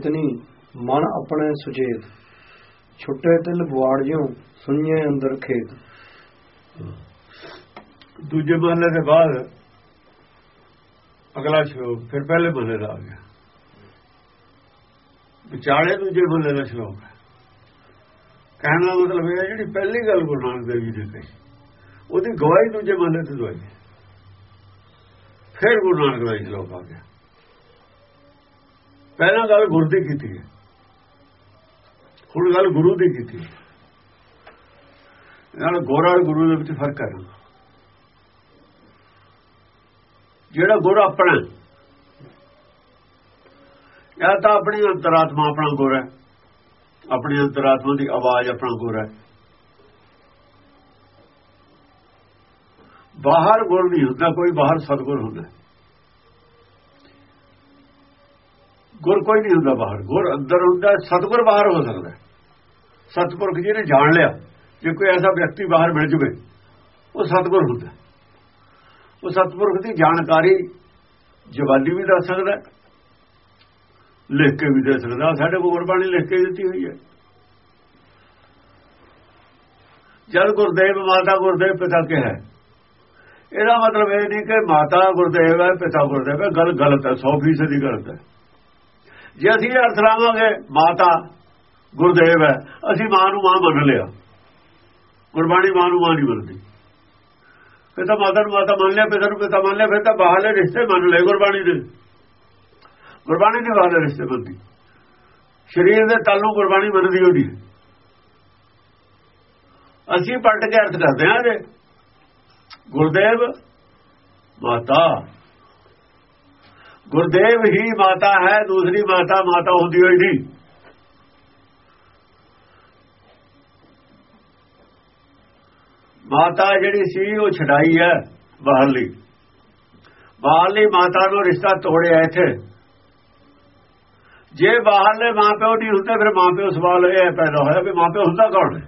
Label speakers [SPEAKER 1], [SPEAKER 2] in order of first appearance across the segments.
[SPEAKER 1] ਚੇਤਨੀ ਮਨ ਆਪਣੇ ਸੁਚੇਤ। ਛੁੱਟੇ ਤਿਲ ਬਵਾੜ ਜਿਉ ਸੁਣੀਏ ਅੰਦਰ ਖੇਤ।
[SPEAKER 2] ਦੂਜੇ ਮਹੱਲੇ ਦੇ ਬਾਅਦ ਅਗਲਾ ਸ਼ਲੋਕ ਫਿਰ ਪਹਿਲੇ ਮਹੱਲੇ ਦਾ ਆ ਗਿਆ। ਵਿਚਾਲੇ ਦੂਜੇ ਮਹੱਲੇ ਦਾ ਸ਼ਲੋਕ ਕਹਿਣ ਦਾ ਮਤਲਬ ਇਹ ਹੈ ਜਿਹੜੀ ਪਹਿਲੀ ਗੱਲ ਗੁਰੂ ਨਾਨਕ ਦੇਵ ਜੀ ਨੇ ਕਹੀ, ਉਹਦੀ ਗਵਾਹੀ ਦੂਜੇ ਮਹੱਲੇ ਤੇ ਦਵਾਈ ਫਿਰ ਗੁਰੂ ਨਾਨਕ ਦਾ ਸ਼ਲੋਕ ਆ ਗਿਆ। ਪਹਿਲਾਂ ਗੱਲ ਗੁਰ ਦੀ ਕੀਤੀ ਹੈ। ਹੁਣ ਗੱਲ ਗੁਰੂ ਦੀ ਕੀਤੀ ਹੈ। ਨਾਲ ਗੋਰਾ ਗੁਰੂ ਦੇ ਵਿੱਚ ਫ਼ਰਕ ਹੈ ਜਿਹੜਾ ਗੁਰ ਆਪਣਾ ਜਾਂ ਤਾਂ ਆਪਣੀ ਅੰਤਰਾਤਮਾ ਆਪਣਾ ਗੁਰ ਹੈ, ਆਪਣੀ ਅੰਤਰਾਤਮਾ ਦੀ ਆਵਾਜ਼ ਆਪਣਾ ਗੁਰ ਹੈ। ਬਾਹਰ ਗੁਰ ਨਹੀਂ ਹੁੰਦਾ, ਕੋਈ ਬਾਹਰ ਸਤਗੁਰ ਹੁੰਦਾ ਗੁਰ ਕੋਈ ਨਹੀਂ ਹੁੰਦਾ ਬਾਹਰ। ਗੁਰ ਅੰਦਰ ਹੁੰਦਾ ਸਤਗੁਰ ਬਾਹਰ ਹੋ ਸਕਦਾ ਸਤਪੁਰਖ ਜੀ ਨੇ ਜਾਣ ਲਿਆ, ਜੇ ਕੋਈ ਐਸਾ ਵਿਅਕਤੀ ਬਾਹਰ ਮਿਲ ਜਵੇ, ਉਹ ਸਤਗੁਰ ਹੁੰਦਾ ਉਹ ਸਤਪੁਰਖ ਦੀ ਜਾਣਕਾਰੀ ਜਵਾਨੀ ਵੀ ਦੱਸ ਸਕਦਾ ਲਿਖ ਕੇ ਵੀ ਦੇ ਸਕਦਾ ਸਾਡੇ ਕੋਲ ਗੁਰਬਾਣੀ ਲਿਖ ਕੇ ਦਿੱਤੀ ਹੋਈ ਹੈ। ਜਦ ਗੁਰਦੇਵ ਮਾਤਾ ਗੁਰਦੇਵ ਪਿਤਾ ਕਿਹਾ, ਇਹਦਾ ਮਤਲਬ ਇਹ ਨਹੀਂ ਕਿ ਮਾਤਾ ਗੁਰਦੇਵ ਹੈ, ਪਿਤਾ ਗੁਰਦੇਵ ਹੈ, ਗੱਲ ਗਲਤ ਹੈ 100% ਦੀ ਗਲਤ ਹੈ। ਜੇ ਅਸੀਂ ਅਰਥ ਲਾਵਾਂਗੇ ਮਾਤਾ ਗੁਰਦੇਵ ਹੈ। ਅਸੀਂ ਮਾਂ ਨੂੰ ਮਾਂ ਮੰਨ ਲਿਆ। ਗੁਰਬਾਣੀ ਮਾਂ ਨੂੰ ਮਾਂ ਨਹੀਂ ਮੰਨਦੀ। ਫਿਰ ਤਾਂ ਮਾਤਾ ਨੂੰ ਮਾਤਾ ਮੰਨ ਲਿਆ, ਪਿਤਾ ਨੂੰ ਪਿਤਾ ਮੰਨ ਲਿਆ, ਫਿਰ ਤਾਂ ਬਾਹਰਲੇ ਰਿਸ਼ਤੇ ਮੰਨ ਲਏ ਗੁਰਬਾਣੀ ਦੇ। ਗੁਰਬਾਣੀ ਦੇ ਬਾਹਰਲੇ ਰਿਸ਼ਤੇ ਮੰਨਦੀ। ਸਰੀਰ ਦੇ ਤਲ ਨੂੰ ਗੁਰਬਾਣੀ ਮੰਨਦੀ ਹੋਦੀ ਅਸੀਂ ਪਲਟ ਕੇ ਅਰਥ ਕਰਦੇ ਹਾਂ ਇਹਦੇ। ਗੁਰਦੇਵ, ਮਾਤਾ। ਗੁਰਦੇਵ ਹੀ ਮਾਤਾ ਹੈ, ਦੂਸਰੀ ਮਾਤਾ ਮਾਤਾ ਹੁੰਦੀ ਹੋਈ ਨਹੀਂ ਮਾਤਾ ਜਿਹੜੀ ਸੀ, ਉਹ ਛਡਾਈ ਹੈ ਬਾਹਰਲੀ। ਬਾਹਰਲੀ ਮਾਤਾ ਨੂੰ ਰਿਸ਼ਤਾ ਤੋੜਿਆ ਇੱਥੇ। ਜੇ ਬਾਹਰਲੇ ਮਾਪਿਓ ਨਹੀਂ ਹੁੰਦੇ, ਫਿਰ ਮਾਪਿਓ ਸਵਾਲ ਇਹ ਪੈਦਾ ਹੋਇਆ ਵੀ ਮਾਪਿਓ ਹੁੰਦਾ ਕੌਣ ਹੈ?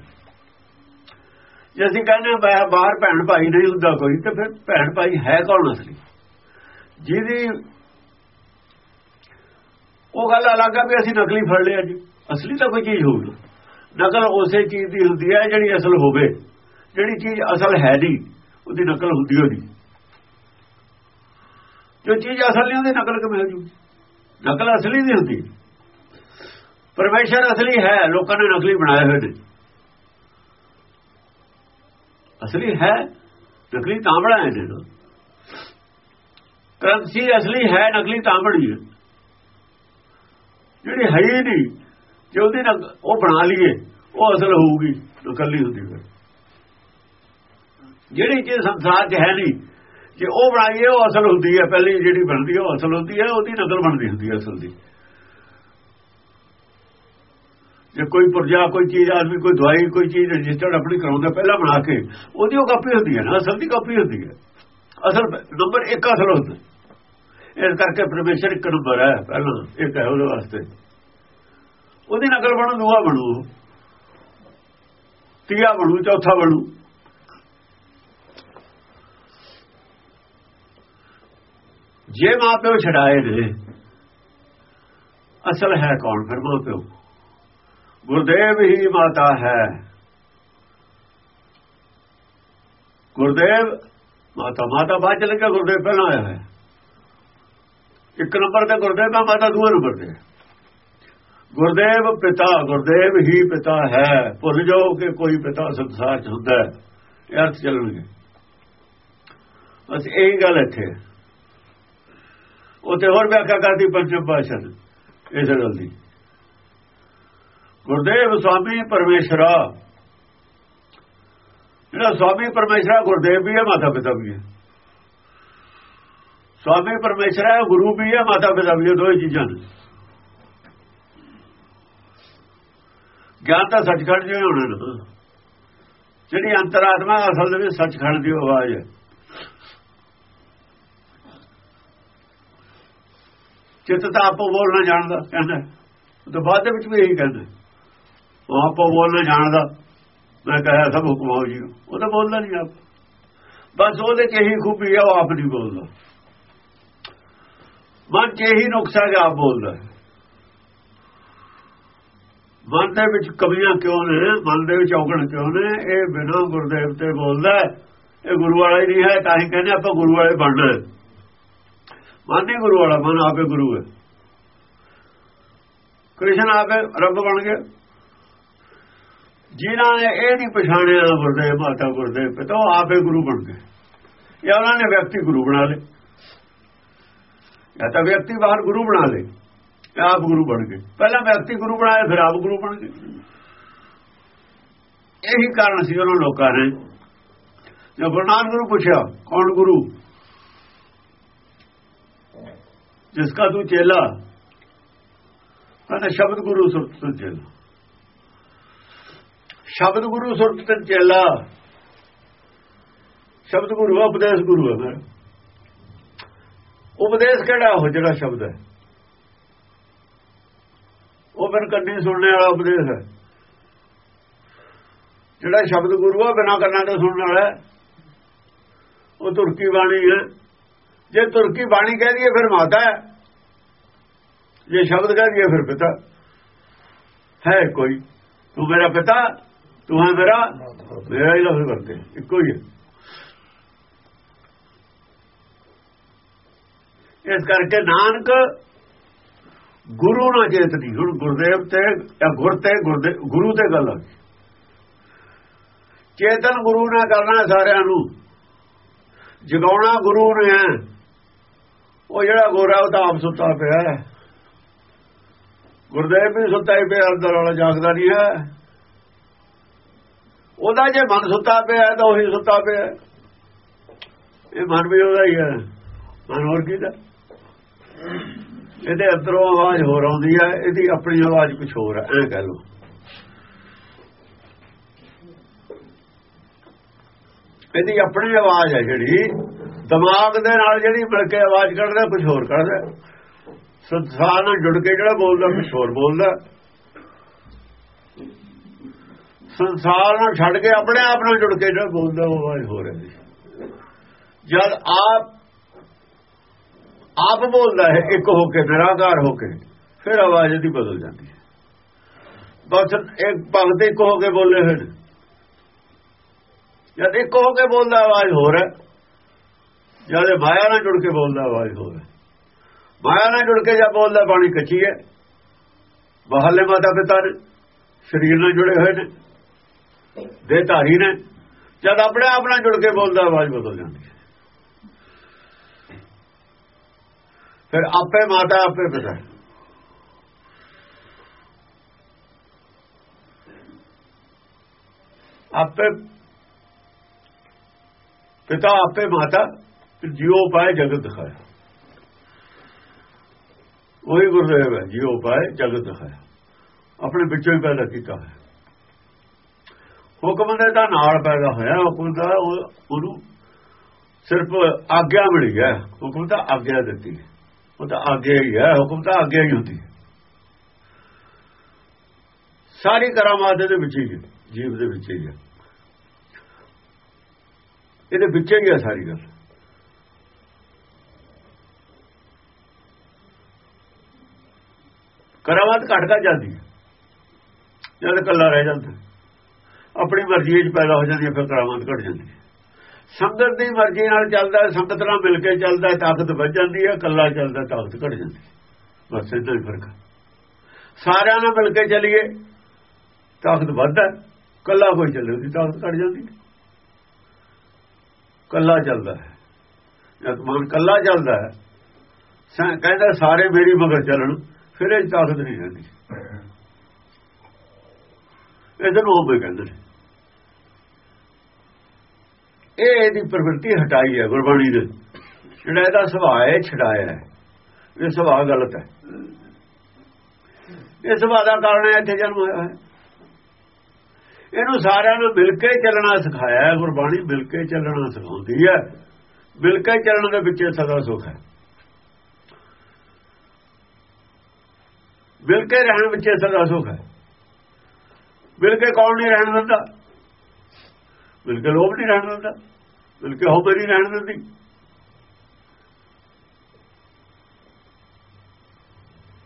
[SPEAKER 2] ਜੇ ਅਸੀਂ ਕਹਿੰਦੇ ਬਾਹਰ ਭੈਣ ਭਾਈ ਨਹੀਂ ਹੁੰਦਾ ਕੋਈ, ਤੇ ਫਿਰ ਭੈਣ ਭਾਈ ਹੈ ਕੌਣ ਅਸਲੀ? ਜਿਹਦੀ ਉਹ ਗੱਲ ਅਲੱਗ ਆ ਵੀ ਅਸੀਂ ਨਕਲੀ ਫੜ ਲਿਆ ਜੀ। ਅਸਲੀ ਤਾਂ ਕੋਈ ਚੀਜ਼ ਹੋਊਗੀ। ਨਕਲ ਉਸੇ ਚੀਜ਼ ਦੀ ਹੁੰਦੀ ਹੈ ਜਿਹੜੀ ਅਸਲ ਹੋਵੇ। ਜਿਹੜੀ ਚੀਜ਼ ਅਸਲ ਹੈ ਨਹੀਂ, ਉਹਦੀ ਨਕਲ ਹੁੰਦੀ ਹੋਣੀ। ਜੋ ਚੀਜ਼ ਅਸਲ ਨਹੀਂ, ਉਹਦੀ ਨਕਲ ਕਿਵੇਂ ਹੋ ਜੂ ਨਕਲ ਅਸਲੀ ਨਹੀਂ ਹੁੰਦੀ। ਪਰਮੇਸ਼ਰ ਅਸਲੀ ਹੈ, ਲੋਕਾਂ ਨੇ ਨਕਲੀ ਬਣਾਏ ਹੋਏ ਨੇ। ਅਸਲੀ ਹੈ, ਨਕਲੀ ਤਾਂ ਬਣਾਏ ਨੇ। ਕਰੰਸੀ ਅਸਲੀ ਹੈ, ਨਕਲੀ ਤਾਂ ਬਣੀ ਹੈ। ਜਿਹੜੀ ਹੈ ਹੀ ਨਹੀਂ, ਜੇ ਉਹਦੀ ਉਹ ਬਣਾ ਲਈਏ, ਉਹ ਅਸਲ ਹੋਊਗੀ ਨਕਲੀ ਹੁੰਦੀ ਫਿਰ ਜਿਹੜੀ ਚੀਜ਼ ਸੰਸਾਰ 'ਚ ਹੈ ਨਹੀਂ, ਜੇ ਉਹ ਬਣਾਈਏ, ਉਹ ਅਸਲ ਹੁੰਦੀ ਹੈ। ਪਹਿਲੀ ਜਿਹੜੀ ਬਣਦੀ ਹੈ, ਉਹ ਅਸਲ ਹੁੰਦੀ ਹੈ, ਉਹਦੀ ਨਕਲ ਬਣਦੀ ਹੁੰਦੀ ਹੈ ਅਸਲ ਦੀ। ਜੇ ਕੋਈ ਪੁਰਜਾ, ਕੋਈ ਚੀਜ਼, ਆਦਮੀ, ਕੋਈ ਦਵਾਈ, ਕੋਈ ਚੀਜ਼ ਰਜਿਸਟਰਡ ਆਪਣੀ ਕਰਾਉਂਦਾ, ਪਹਿਲਾਂ ਬਣਾ ਕੇ, ਉਹਦੀ ਉਹ ਕਾਪੀ ਹੁੰਦੀ ਹੈ ਨਾ, ਅਸਲ ਦੀ ਕਾਪੀ ਹੁੰਦੀ ਹੈ। ਅਸਲ ਨੰਬਰ 1 ਅਸਲ ਹੁੰਦਾ। ਇਸ ਕਰਕੇ ਪਰਮੇਸ਼ਰ ਇੱਕ ਨੰਬਰ ਹੈ, ਪਹਿਲਾਂ ਇੱਕ ਹੈ ਉਹਦੇ ਵਾਸਤੇ। ਉਹਦੀ ਨਕਲ ਬਣੂ, ਦੂਆ ਬਣੂ ਤੀਆ ਬਣੂ, ਚੌਥਾ ਬਣੂ। ਜੇ ਮਾਪਿਓ ਛਡਾਏ ਨੇ, ਅਸਲ ਹੈ ਕੌਣ ਫਿਰ ਮਾਪਿਓ? ਗੁਰਦੇਵ ਹੀ ਮਾਤਾ ਹੈ। ਗੁਰਦੇਵ ਮਾਤਾ ਮਾਤਾ ਬਾਅਦ ਚ ਲੱਗਾ ਗੁਰਦੇਵ ਪਹਿਲਾਂ ਆਇਆ ਹੈ ਇੱਕ ਨੰਬਰ ਤੇ ਗੁਰਦੇਵ ਦਾ ਮਾਤਾ ਦੂਏ ਨੰਬਰ ਤੇ। ਗੁਰਦੇਵ ਪਿਤਾ, ਗੁਰਦੇਵ ਹੀ ਪਿਤਾ ਹੈ। ਭੁੱਲ ਜਾਓ ਕਿ ਕੋਈ ਪਿਤਾ ਸੰਸਾਰ ਚ ਹੁੰਦਾ ਹੈ। ਇਹ ਅਰਥ ਚੱਲਣਗੇ। ਬਸ ਇਹੀ ਗੱਲ ਇੱਥੇ। ਉਤੇ ਹੋਰ ਵਿਆਖਿਆ ਕਰਦੀ ਪੰਜਮ ਭਾਸ਼ਾ ਇਸ ਗੱਲ ਦੀ। ਗੁਰਦੇਵ ਸਵਾਮੀ ਪਰਮੇਸ਼ਰਾ। ਜਿਹੜਾ ਸਵਾਮੀ ਪਰਮੇਸ਼ਰਾ ਗੁਰਦੇਵ ਵੀ ਹੈ, ਮਾਤਾ ਪਿਤਾ ਵੀ ਹੈ। ਸਵਾਮੀ ਪਰਮੇਸ਼ਰਾ ਗੁਰੂ ਵੀ ਹੈ, ਮਾਤਾ ਪਿਤਾ ਵੀ ਹੈ ਦੋਏ ਚੀਜ਼ਾਂ ਨੇ। ਗਿਆਨ ਤਾਂ ਸੱਚਖੰਡ ਜਿਹਾ ਹੋਣਾ ਨਾ। ਜਿਹੜੀ ਅੰਤਰਾਤਮਾ ਅਸਲ ਦੇ ਵਿੱਚ ਸੱਚਖੰਡ ਦੀ ਆਵਾਜ਼ ਹੈ। ਚਿੱਤ ਤਾਂ ਆਪੋ ਬੋਲਣਾ ਜਾਣਦਾ, ਕਹਿੰਦਾ। ਉਹ ਤਾਂ ਬਾਅਦ ਦੇ ਵਿੱਚ ਵੀ ਇਹੀ ਕਹਿੰਦਾ। ਉਹ ਆਪੋ ਬੋਲਣਾ ਜਾਣਦਾ। ਮੈਂ ਕਹਾਂ ਸਭ ਹੁਕਮਾਓ ਜੀ। ਉਹ ਤਾਂ ਬੋਲਦਾ ਨਹੀਂ ਆਪ। ਬਸ ਉਹਦੇ ਚ ਇਹੀ ਖੂਬੀ ਹੈ ਉਹ ਆਪ ਨਹੀਂ ਬੋਲਦਾ। ਮਨ ਚ ਇਹੀ ਨੁਕਸਾ ਹੈ ਆਪ ਬੋਲਦਾ। ਮਨ ਦੇ ਵਿੱਚ ਕਮੀਆਂ ਕਿਉਂ ਨੇ? ਮਨ ਦੇ ਵਿੱਚ ਔਗਣ ਕਿਉਂ ਨੇ? ਇਹ ਬਿਨਾਂ ਗੁਰਦੇਵ ਤੇ ਬੋਲਦਾ ਇਹ ਗੁਰੂ ਵਾਲਾ ਹੀ ਨਹੀਂ ਹੈ, ਤਾਂ ਹੀ ਕਹਿੰਦੇ ਆਪਾਂ ਗੁਰੂ ਵਾਲੇ ਬਣਨਾ ਮਨ ਨਹੀਂ ਗੁਰੂ ਵਾਲਾ ਮਨ ਆਪੇ ਗੁਰੂ ਹੈ। ਕ੍ਰਿਸ਼ਨ ਆਪੇ ਰੱਬ ਬਣ ਗਿਆ। ਜਿਨ੍ਹਾਂ ਨੇ ਇਹ ਨਹੀਂ ਪਛਾਣਿਆ ਗੁਰਦੇਵ, ਮਾਤਾ ਗੁਰਦੇਵ, ਪਿਤਾ ਉਹ ਆਪੇ ਗੁਰੂ ਬਣ ਗਏ। ਜਾਂ ਉਹਨਾਂ ਨੇ ਵਿਅਕਤੀ ਗੁਰੂ ਬਣਾ ਲਏ। ਜਾਂ ਤਾਂ ਵਿਅਕਤੀ ਬਾਹਰ ਗੁਰੂ ਬਣਾ ਲੇ। ਆਪ ਗੁਰੂ ਬਣ ਗਏ। ਪਹਿਲਾਂ ਵਿਅਕਤੀ ਗੁਰੂ ਬਣਾਇਆ, ਫਿਰ ਆਪ ਗੁਰੂ ਬਣ ਗਏ। ਇਹੀ ਕਾਰਨ ਸੀ ਉਹਨਾਂ ਲੋਕਾਂ ਨੇ ਜੋ ਗੁਰੂ ਨਾਨਕ ਨੂੰ ਪੁੱਛਿਆ, ਕੌਣ ਗੁਰੂ? ਜਿਸ ਦਾ ਤੂੰ ਚੇਲਾ? ਕਹਿੰਦਾ, ਸ਼ਬਦ ਗੁਰੂ ਸੁਰਤ ਚੇਲਾ। ਸ਼ਬਦ ਗੁਰੂ ਸੁਰਤ ਚੇਲਾ। ਸ਼ਬਦ ਗੁਰੂ ਉਪਦੇਸ਼ ਗੁਰੂ ਹੈ ਮੇਰਾ ਉਪਦੇਸ਼ ਕਿਹੜਾ ਹੋ ਜਿਹੜਾ ਸ਼ਬਦ ਹੈ? ਉਹ ਫਿਰ ਕੰਨੀ ਸੁਣਨੇ ਵਾਲਾ ਉਪਦੇਸ਼ ਹੈ। ਜਿਹੜਾ ਸ਼ਬਦ ਗੁਰੂ ਆ ਬਿਨਾ ਕਰਨਾ ਤੋਂ ਸੁਣਨ ਵਾਲਾ ਉਹ ਤੁਰਕੀ ਬਾਣੀ ਹੈ। ਜੇ ਤੁਰਕੀ ਬਾਣੀ ਕਹਿ ਦਈਏ ਫਿਰ ਮਾਤਾ ਹੈ। ਜੇ ਸ਼ਬਦ ਕਹਿ ਦਈਏ ਫਿਰ ਪਿਤਾ। ਹੈ ਕੋਈ। ਤੂੰ ਮੇਰਾ ਪਿਤਾ ਤੂੰ ਹੈ ਮੇਰਾ ਮੇਰਾ ਹੀ ਲਫ਼ਜ਼ ਕਰਦੇ ਇੱਕੋ ਹੀ ਹੈ। ਇਸ ਕਰਕੇ ਨਾਨਕ ਗੁਰੂ ਨਾਲ ਚੇਤਨੀ। ਹੁਣ ਗੁਰਦੇਵ ਤੇ ਗੁਰ ਤੇ ਗੁਰੂ ਤੇ ਗੱਲ ਚੇਤਨ ਗੁਰੂ ਨੇ ਕਰਨਾ ਸਾਰਿਆਂ ਨੂੰ। ਜਗਾਉਣਾ ਗੁਰੂ ਨੇ। ਉਹ ਜਿਹੜਾ ਗੋਰਾ ਉਹ ਤਾਂ ਆਪ ਸੁੱਤਾ ਪਿਆ ਗੁਰਦੇਵ ਵੀ ਸੁੱਤਾ ਹੀ ਪਿਆ, ਅੰਦਰ ਵਾਲਾ ਜਾਗਦਾ ਨਹੀਂ ਹੈ। ਉਹਦਾ ਜੇ ਮਨ ਸੁੱਤਾ ਪਿਆ ਤਾਂ ਉਹੀ ਸੁੱਤਾ ਪਿਆ ਇਹ ਮਨ ਵੀ ਉਹਦਾ ਹੀ ਹੈ। ਮਨ ਹੋਰ ਕੀ ਦਾ? ਇਹਦੇ ਅੰਦਰੋਂ ਆਵਾਜ਼ ਹੋਰ ਆਉਂਦੀ ਹੈ ਇਹਦੀ ਆਪਣੀ ਆਵਾਜ਼ ਕੁਝ ਹੋਰ ਹੈ ਐ ਕਹਿ ਲਓ। ਇਹਦੀ ਆਪਣੀ ਆਵਾਜ਼ ਹੈ ਜਿਹੜੀ, ਦਿਮਾਗ ਦੇ ਨਾਲ ਜਿਹੜੀ ਮਿਲ ਕੇ ਆਵਾਜ਼ ਕੱਢਦਾ ਕੁਝ ਹੋਰ ਕੱਢਦਾ। ਸੰਸਾਰ ਨਾਲ ਜੁੜ ਕੇ ਜਿਹੜਾ ਬੋਲਦਾ ਕੁਝ ਹੋਰ ਬੋਲਦਾ। ਸੰਸਾਰ ਨਾਲ ਛੱਡ ਕੇ ਆਪਣੇ ਆਪ ਨਾਲ ਜੁੜ ਕੇ ਜਿਹੜਾ ਬੋਲਦਾ, ਉਹ ਆਵਾਜ਼ ਹੋਰ ਹੈ ਜਦ ਆਪ ਆਪ ਬੋਲਦਾ ਹੈ, ਇੱਕ ਹੋ ਕੇ ਨਿਰਾਕਾਰ ਹੋ ਕੇ, ਫਿਰ ਆਵਾਜ਼ ਦੀ ਬਦਲ ਜਾਂਦੀ ਹੈ। ਬਸ ਇੱਕ ਭਗਤ ਇੱਕ ਹੋ ਕੇ ਬੋਲੇ ਹੋਏ ਨੇ। ਜਦ ਇੱਕ ਹੋ ਕੇ ਬੋਲਦਾ ਆਵਾਜ਼ ਹੋਰ ਹੈ, ਜਦ ਮਾਇਆ ਨਾਲ ਜੁੜ ਕੇ ਬੋਲਦਾ ਆਵਾਜ਼ ਹੋਰ ਹੈ। ਮਾਇਆ ਨਾਲ ਜੁੜ ਕੇ ਜਦ ਬੋਲਦਾ ਬਾਣੀ ਕੱਚੀ ਹੈ ਬਾਹਰਲੇ ਮਾਤਾ ਪਿਤਾ ਨੇ, ਸਰੀਰ ਨਾਲ ਜੁੜੇ ਹੋਏ ਨੇ ਦੇ ਧਾਰੀ ਨੇ, ਜਦ ਆਪਣੇ ਆਪ ਨਾਲ ਜੁੜ ਕੇ ਬੋਲਦਾ ਆਵਾਜ਼ ਬਦਲ ਜਾਂਦੀ ਹੈ। ਫਿਰ ਆਪੇ ਮਾਤਾ ਆਪੇ ਪਿਤਾ। ਆਪੇ ਪਿਤਾ, ਆਪੇ ਮਾਤਾ ਜਿਉ ਪਾਏ ਜਗਤ ਦਿਖਾਇਆ ਉਹੀ ਗੁਰਦੇਵ ਹੈ, ਜਿਉ ਪਾਏ ਜਗਤ ਦਿਖਾਇਆ ਆਪਣੇ ਵਿੱਚੋਂ ਹੀ ਪੈਦਾ ਕੀਤਾ ਹੈ ਹੁਕਮ ਦੇ ਤਾਂ ਨਾਲ ਪੈਦਾ ਹੋਇਆ, ਹੁਕਮ ਦਾ ਉਹਨੂੰ ਸਿਰਫ ਆਗਿਆ ਮਿਲੀ ਹੈ। ਹੁਕਮ ਤਾਂ ਆਗਿਆ ਦਿੱਤੀ ਉਹ ਤਾਂ ਆਗਿਆ ਹੀ ਹੈ, ਹੁਕਮ ਤਾਂ ਆਗਿਆ ਹੀ ਹੁੰਦੀ ਸਾਰੀ ਕਰਾਮਾਤ ਦੇ ਵਿੱਚ ਹੀ ਜੀਵ ਦੇ ਵਿੱਚ ਹੀ ਹੈ। ਇਹਦੇ ਵਿੱਚ ਹੀ ਹੈ ਸਾਰੀ ਗੱਲ। ਕਰਾਮਾਤ ਘਟ ਘਟ ਜਾਂਦੀ ਹੈ ਜਦ ਕੱਲਾ ਰਹਿ ਜਾਂਦਾ ਆਪਣੀ ਮਰਜ਼ੀ ਵਿੱਚ ਪੈਦਾ ਹੋ ਜਾਂਦੀ ਹੈ, ਫਿਰ ਕਰਾਮਾਤ ਘਟ ਜਾਂਦੀ ਹੈ। ਸੰਗਤ ਦੀ ਮਰਜ਼ੀ ਨਾਲ ਚੱਲਦਾ ਸੰਗਤ ਨਾਲ ਮਿਲ ਕੇ ਚੱਲਦਾ ਤਾਕਤ ਵੱਧ ਜਾਂਦੀ ਹੈ, ਇਕੱਲਾ ਚੱਲਦਾ ਤਾਕਤ ਘਟ ਜਾਂਦੀ ਹੈ। ਬਸ ਇਦਾਂ ਹੀ ਫ਼ਰਕ ਸਾਰਿਆਂ ਨਾਲ ਮਿਲ ਕੇ ਚੱਲੀਏ, ਤਾਕਤ ਵੱਧਦਾ ਇਕੱਲਾ ਕੋਈ ਚੱਲੇ ਉਹਦੀ ਤਾਕਤ ਘਟ ਜਾਂਦੀ ਇਕੱਲਾ ਚੱਲਦਾ ਹੈ। ਜਦ ਮਨ ਕੱਲਾ ਚੱਲਦਾ ਹੈ ਕਹਿੰਦਾ ਸਾਰੇ ਮੇਰੀ ਮਗਰ ਚੱਲਣ, ਫਿਰ ਇਹ ਤਾਕਤ ਨਹੀਂ ਰਹਿੰਦੀ। ਇਹਦੇ ਨੂੰ ਹੋਵੇ ਕਹਿੰਦੇ ਨੇ। ਇਹ ਇਹਦੀ ਪ੍ਰਵਿਰਤੀ ਹਟਾਈ ਹੈ ਗੁਰਬਾਣੀ ਨੇ ਜਿਹੜਾ ਇਹਦਾ ਸੁਭਾਅ ਹੈ ਛਡਾਇਆ ਹੈ। ਇਹ ਸੁਭਾਅ ਗਲਤ ਹੈ। ਇਹ ਸੁਭਾਅ ਦਾ ਕਾਰਨ ਹੈ, ਇੱਥੇ ਜਨਮ ਹੋਇਆ ਹੈ ਇਹਨੂੰ ਸਾਰਿਆਂ ਨੂੰ ਮਿਲ ਕੇ ਚੱਲਣਾ ਸਿਖਾਇਆ ਹੈ, ਗੁਰਬਾਣੀ ਮਿਲ ਕੇ ਚੱਲਣਾ ਸਿਖਾਉਂਦੀ ਹੈ। ਮਿਲ ਕੇ ਚੱਲਣ ਦੇ ਵਿੱਚ ਸਦਾ ਸੁਖ ਹੈ। ਮਿਲ ਕੇ ਰਹਿਣ ਵਿੱਚ ਸਦਾ ਸੁਖ ਹੈ। ਮਿਲ ਕੇ ਕੌਣ ਨਹੀਂ ਰਹਿਣ ਦਿੰਦਾ? ਮਿਲ ਕੇ ਲੋਭ ਨਹੀਂ ਰਹਿਣ ਦਿੰਦਾ। ਮਿਲ ਕੇ ਹੋਬੇ ਨਹੀਂ ਰਹਿਣ ਦਿੰਦੀ।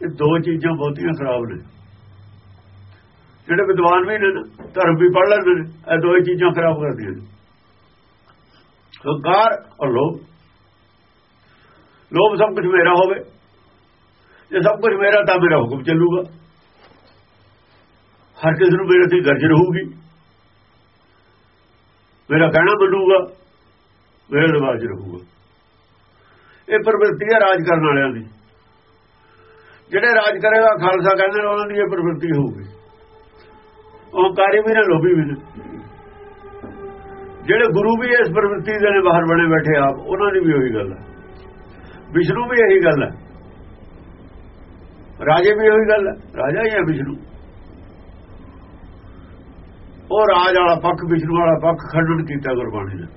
[SPEAKER 2] ਇਹ ਦੋ ਚੀਜ਼ਾਂ ਬਹੁਤੀਆਂ ਖਰਾਬ ਨੇ। ਜਿਹੜੇ ਵਿਦਵਾਨ ਵੀ ਨੇ ਨਾ, ਧਰਮ ਵੀ ਪੜ੍ਹ ਲੈਂਦੇ ਨੇ ਇਹ ਦੋਏ ਚੀਜ਼ਾਂ ਖਰਾਬ ਕਰਦੀਆਂ ਨੇ। ਹੰਕਾਰ ਔਰ ਲੋਭ। ਲੋਭ ਸਭ ਕੁਝ ਮੇਰਾ ਹੋਵੇ। ਜੇ ਸਭ ਕੁਝ ਮੇਰਾ ਤਾਂ ਮੇਰਾ ਹੁਕਮ ਚੱਲੂਗਾ। ਹਰ ਕਿਸੇ ਨੂੰ ਮੇਰੇ ਤੇ ਗਰਜ ਰਹੂਗੀ। ਮੇਰਾ ਕਹਿਣਾ ਮੰਨੂਗਾ। ਮੇਰੇ ਰਿਵਾਜ ਰਹੂਗਾ। ਇਹ ਪ੍ਰਵਿਰਤੀ ਹੈ ਰਾਜ ਕਰਨ ਵਾਲਿਆਂ ਦੀ। ਜਿਹੜੇ ਰਾਜ ਕਰੇਗਾ ਖਾਲਸਾ ਕਹਿੰਦੇ ਨੇ, ਉਹਨਾਂ ਦੀ ਇਹ ਪ੍ਰਵਿਰਤੀ ਹੋਊਗੀ। ਓੰਕਾਰੀ ਵੀ ਨੇ, ਲੋਭੀ ਵੀ ਨੇ। ਜਿਹੜੇ ਗੁਰੂ ਵੀ ਇਸ ਪ੍ਰਵਿਰਤੀ ਦੇ ਨੇ, ਬਾਹਰ ਬਣੇ ਬੈਠੇ ਆਪ, ਉਹਨਾਂ ਦੀ ਵੀ ਉਹੀ ਗੱਲ ਹੈ। ਵਿਸ਼ਨੂੰ ਵੀ ਇਹੀ ਗੱਲ ਹੈ। ਰਾਜੇ ਵੀ ਉਹੀ ਗੱਲ ਹੈ। ਰਾਜਾ ਹੀ ਹੈ ਵਿਸ਼ਨੂੰ। ਉਹ ਰਾਜ ਵਾਲਾ ਪੱਖ, ਵਿਸ਼ਨੂੰ ਵਾਲਾ ਪੱਖ ਖੰਡਨ ਕੀਤਾ ਗੁਰਬਾਣੀ ਨੇ।